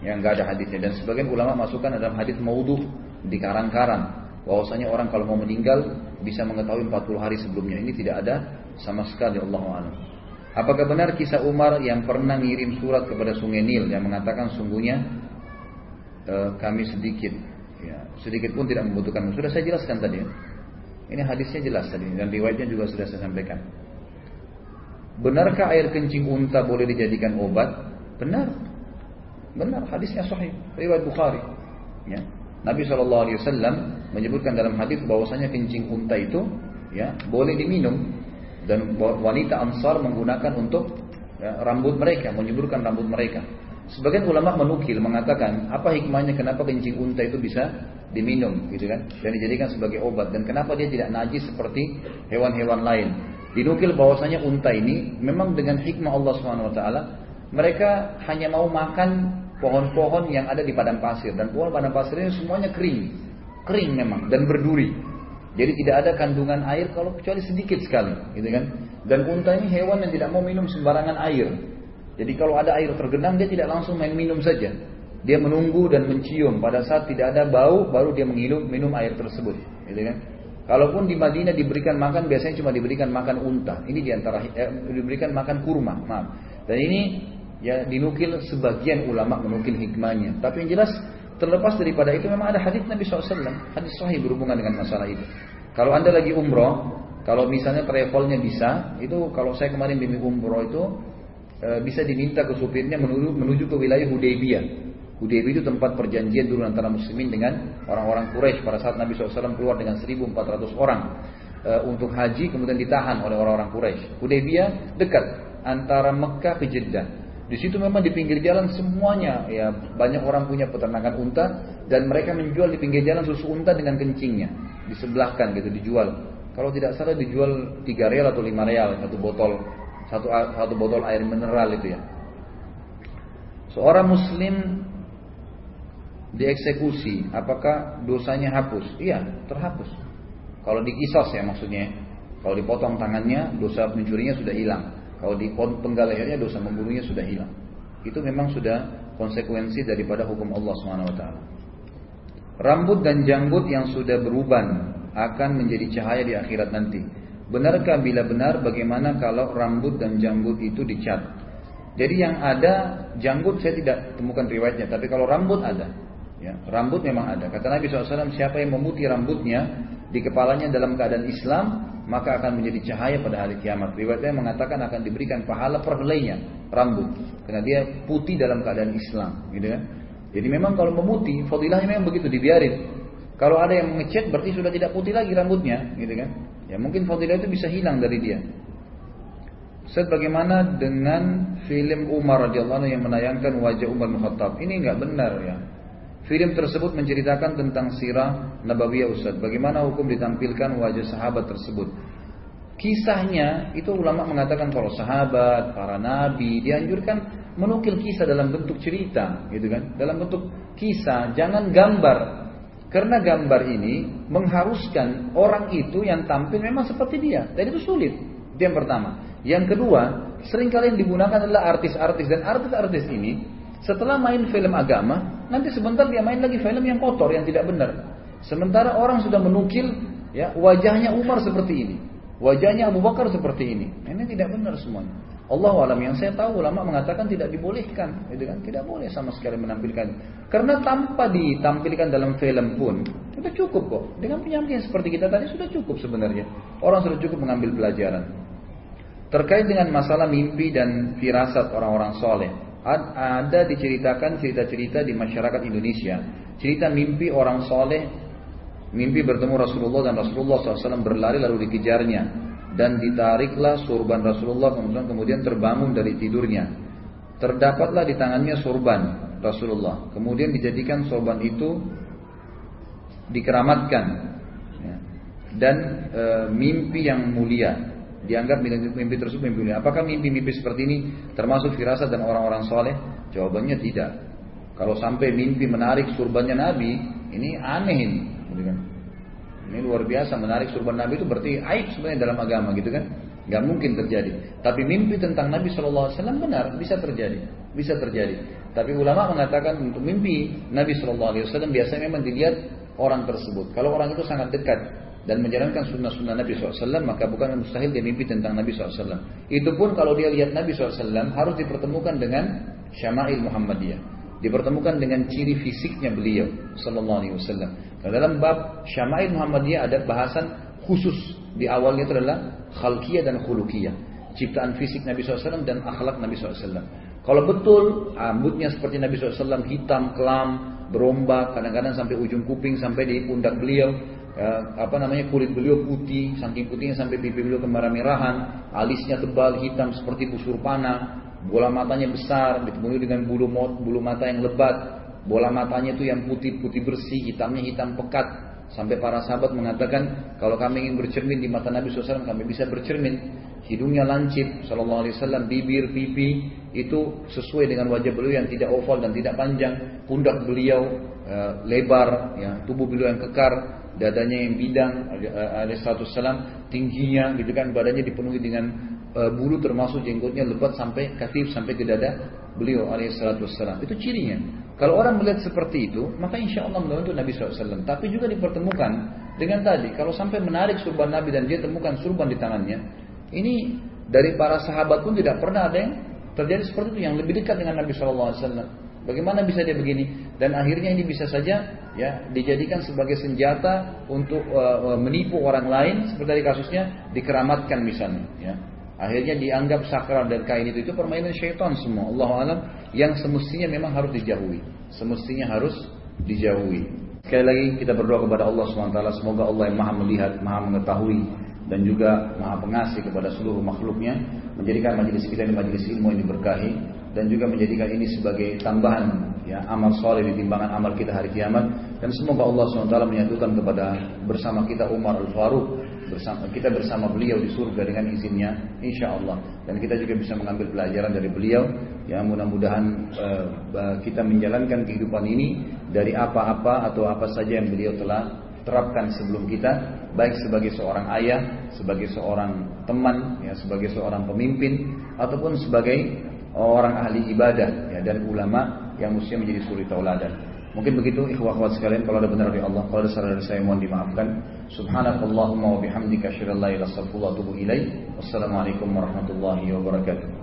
Yang nggak ada hadisnya dan sebagian ulama masukkan dalam hadis maudhu di karang-karang bahwasanya orang kalau mau meninggal bisa mengetahui 40 hari sebelumnya. Ini tidak ada sama sekali Allah a'lam. Apakah benar kisah Umar yang pernah ngirim surat kepada Sungai Nil yang mengatakan sungguhnya e, kami sedikit, ya, sedikit pun tidak membutuhkan. Sudah saya jelaskan tadi. Ya. Ini hadisnya jelas tadi dan riwayatnya juga sudah saya sampaikan. Benarkah air kencing unta boleh dijadikan obat? Benar. Benar, hadisnya sahih. Riwayat Bukhari. Ya. Nabi SAW menyebutkan dalam hadis bahwasanya kencing unta itu ya boleh diminum dan wanita Ansar menggunakan untuk ya, rambut mereka, menyuburkan rambut mereka. Sebagian ulama menukil mengatakan apa hikmahnya kenapa kencing unta itu bisa diminum gitu kan dan dijadikan sebagai obat dan kenapa dia tidak najis seperti hewan-hewan lain. Dinukil bahwasanya unta ini memang dengan hikmah Allah Subhanahu wa taala mereka hanya mau makan pohon-pohon yang ada di padang pasir dan pohon padang pasir ini semuanya kering, kering memang dan berduri. Jadi tidak ada kandungan air kalau kecuali sedikit sekali, gitu kan? Dan unta ini hewan yang tidak mau minum sembarangan air. Jadi kalau ada air tergenang dia tidak langsung main minum saja. Dia menunggu dan mencium pada saat tidak ada bau baru dia menghirup minum air tersebut, gitu kan? Kalaupun di Madinah diberikan makan biasanya cuma diberikan makan unta. Ini di antara eh, diberikan makan kurma, maaf. Dan ini ya dinukil sebagian ulama menukil hikmahnya. Tapi yang jelas terlepas daripada itu memang ada hadis Nabi SAW, hadis sahih berhubungan dengan masalah itu. Kalau anda lagi umroh, kalau misalnya travelnya bisa, itu kalau saya kemarin bimbing umroh itu e, bisa diminta ke supirnya menuju, menuju ke wilayah Hudaybiyah. Hudaybiyah itu tempat perjanjian dulu antara muslimin dengan orang-orang Quraisy pada saat Nabi SAW keluar dengan 1.400 orang e, untuk haji kemudian ditahan oleh orang-orang Quraisy. Hudaybiyah dekat antara Mekah ke Jeddah. Di situ memang di pinggir jalan semuanya ya banyak orang punya peternakan unta dan mereka menjual di pinggir jalan susu unta dengan kencingnya disebelahkan gitu dijual. Kalau tidak salah dijual 3 real atau 5 real satu botol satu satu botol air mineral itu ya. Seorang muslim dieksekusi, apakah dosanya hapus? Iya, terhapus. Kalau dikisos ya maksudnya. Kalau dipotong tangannya, dosa mencurinya sudah hilang. Kalau di penggal lehernya dosa membunuhnya sudah hilang. Itu memang sudah konsekuensi daripada hukum Allah taala. Rambut dan janggut yang sudah beruban akan menjadi cahaya di akhirat nanti. Benarkah bila benar bagaimana kalau rambut dan janggut itu dicat? Jadi yang ada janggut saya tidak temukan riwayatnya, tapi kalau rambut ada. Ya, rambut memang ada. Kata Nabi SAW, siapa yang memutih rambutnya di kepalanya dalam keadaan Islam, maka akan menjadi cahaya pada hari kiamat. Riwayatnya mengatakan akan diberikan pahala per helainya rambut karena dia putih dalam keadaan Islam, gitu kan. Jadi memang kalau memutih, fadilahnya memang begitu dibiarin. Kalau ada yang mengecat berarti sudah tidak putih lagi rambutnya, gitu kan. Ya mungkin fadilah itu bisa hilang dari dia. Ustaz bagaimana dengan film Umar radhiyallahu yang menayangkan wajah Umar bin Khattab? Ini enggak benar ya. Film tersebut menceritakan tentang sirah Nabawiyah Ustaz. Bagaimana hukum ditampilkan wajah sahabat tersebut. Kisahnya itu ulama mengatakan kalau sahabat, para nabi dianjurkan menukil kisah dalam bentuk cerita, gitu kan? Dalam bentuk kisah, jangan gambar. Karena gambar ini mengharuskan orang itu yang tampil memang seperti dia. Dan itu sulit. Itu yang pertama. Yang kedua, sering kali yang digunakan adalah artis-artis dan artis-artis ini setelah main film agama, nanti sebentar dia main lagi film yang kotor, yang tidak benar. Sementara orang sudah menukil ya wajahnya Umar seperti ini, wajahnya Abu Bakar seperti ini. Ini tidak benar semuanya. Allah alam yang saya tahu ulama mengatakan tidak dibolehkan, gitu kan? Tidak boleh sama sekali menampilkan. Karena tanpa ditampilkan dalam film pun sudah cukup kok. Dengan penyampaian seperti kita tadi sudah cukup sebenarnya. Orang sudah cukup mengambil pelajaran. Terkait dengan masalah mimpi dan firasat orang-orang soleh, ada diceritakan cerita-cerita di masyarakat Indonesia. Cerita mimpi orang soleh, mimpi bertemu Rasulullah dan Rasulullah SAW berlari lalu dikejarnya. Dan ditariklah surban Rasulullah kemudian, kemudian terbangun dari tidurnya. Terdapatlah di tangannya surban Rasulullah. Kemudian dijadikan surban itu dikeramatkan. Ya. Dan e, mimpi yang mulia dianggap mimpi tersebut mimpi mulia. Apakah mimpi-mimpi seperti ini termasuk firasat dan orang-orang soleh? Jawabannya tidak. Kalau sampai mimpi menarik surbannya Nabi, ini aneh ini. Gitu kan? Ini luar biasa menarik surban Nabi itu berarti aib sebenarnya dalam agama gitu kan. Nggak mungkin terjadi. Tapi mimpi tentang Nabi SAW benar, bisa terjadi. Bisa terjadi. Tapi ulama mengatakan untuk mimpi Nabi SAW biasanya memang dilihat orang tersebut. Kalau orang itu sangat dekat dan menjalankan sunnah-sunnah Nabi SAW, maka bukan mustahil dia mimpi tentang Nabi SAW. Itu pun kalau dia lihat Nabi SAW harus dipertemukan dengan Syama'il Muhammadiyah. Dipertemukan dengan ciri fisiknya beliau Sallallahu Alaihi Wasallam. dalam bab Syama'il Muhammadiyah ada bahasan khusus di awalnya itu adalah khalqiyah dan khuluqiyah. Ciptaan fisik Nabi SAW dan akhlak Nabi SAW. Kalau betul rambutnya seperti Nabi SAW hitam, kelam, berombak, kadang-kadang sampai ujung kuping, sampai di pundak beliau, ya, apa namanya kulit beliau putih, saking putihnya sampai pipi beliau kemerah-merahan, alisnya tebal, hitam seperti busur panah, bola matanya besar, ditemui dengan bulu bulu mata yang lebat, bola matanya itu yang putih-putih bersih, hitamnya hitam pekat, Sampai para sahabat mengatakan, kalau kami ingin bercermin di mata Nabi SAW, kami bisa bercermin. Hidungnya lancip, Sallallahu Alaihi Wasallam, bibir, pipi, itu sesuai dengan wajah beliau yang tidak oval dan tidak panjang. Pundak beliau lebar, ya, tubuh beliau yang kekar, dadanya yang bidang, Alaihissalam, tingginya, gitu kan, badannya dipenuhi dengan e, bulu termasuk jenggotnya lebat sampai katif sampai ke dada beliau Alaihissalam. Itu cirinya. Kalau orang melihat seperti itu, maka insya Allah membantu Nabi SAW. Tapi juga dipertemukan dengan tadi, kalau sampai menarik surban Nabi dan dia temukan surban di tangannya, ini dari para sahabat pun tidak pernah ada yang terjadi seperti itu, yang lebih dekat dengan Nabi SAW. Bagaimana bisa dia begini? Dan akhirnya ini bisa saja ya dijadikan sebagai senjata untuk uh, menipu orang lain, seperti tadi kasusnya dikeramatkan misalnya. Ya. Akhirnya dianggap sakral dan kain itu itu permainan syaitan semua. Allah alam yang semestinya memang harus dijauhi. Semestinya harus dijauhi. Sekali lagi kita berdoa kepada Allah SWT semoga Allah yang maha melihat, maha mengetahui dan juga maha pengasih kepada seluruh makhluknya menjadikan majelis kita ini majelis ilmu yang diberkahi dan juga menjadikan ini sebagai tambahan ya amal soleh di timbangan amal kita hari kiamat. Dan semoga Allah SWT menyatukan kepada bersama kita Umar Al Faruq bersama kita bersama beliau di surga dengan izinnya insya Allah. Dan kita juga bisa mengambil pelajaran dari beliau ya mudah-mudahan uh, kita menjalankan kehidupan ini dari apa-apa atau apa saja yang beliau telah terapkan sebelum kita baik sebagai seorang ayah sebagai seorang teman ya sebagai seorang pemimpin ataupun sebagai orang ahli ibadah ya dan ulama yang mestinya menjadi suri tauladan Mungkin begitu ikhwah akhwat sekalian kalau ada benar dari Allah, kalau ada salah dari saya mohon dimaafkan. Subhanakallahumma wa bihamdika asyhadu an la ilaha illa anta astaghfiruka wa atubu. Wassalamualaikum warahmatullahi wabarakatuh.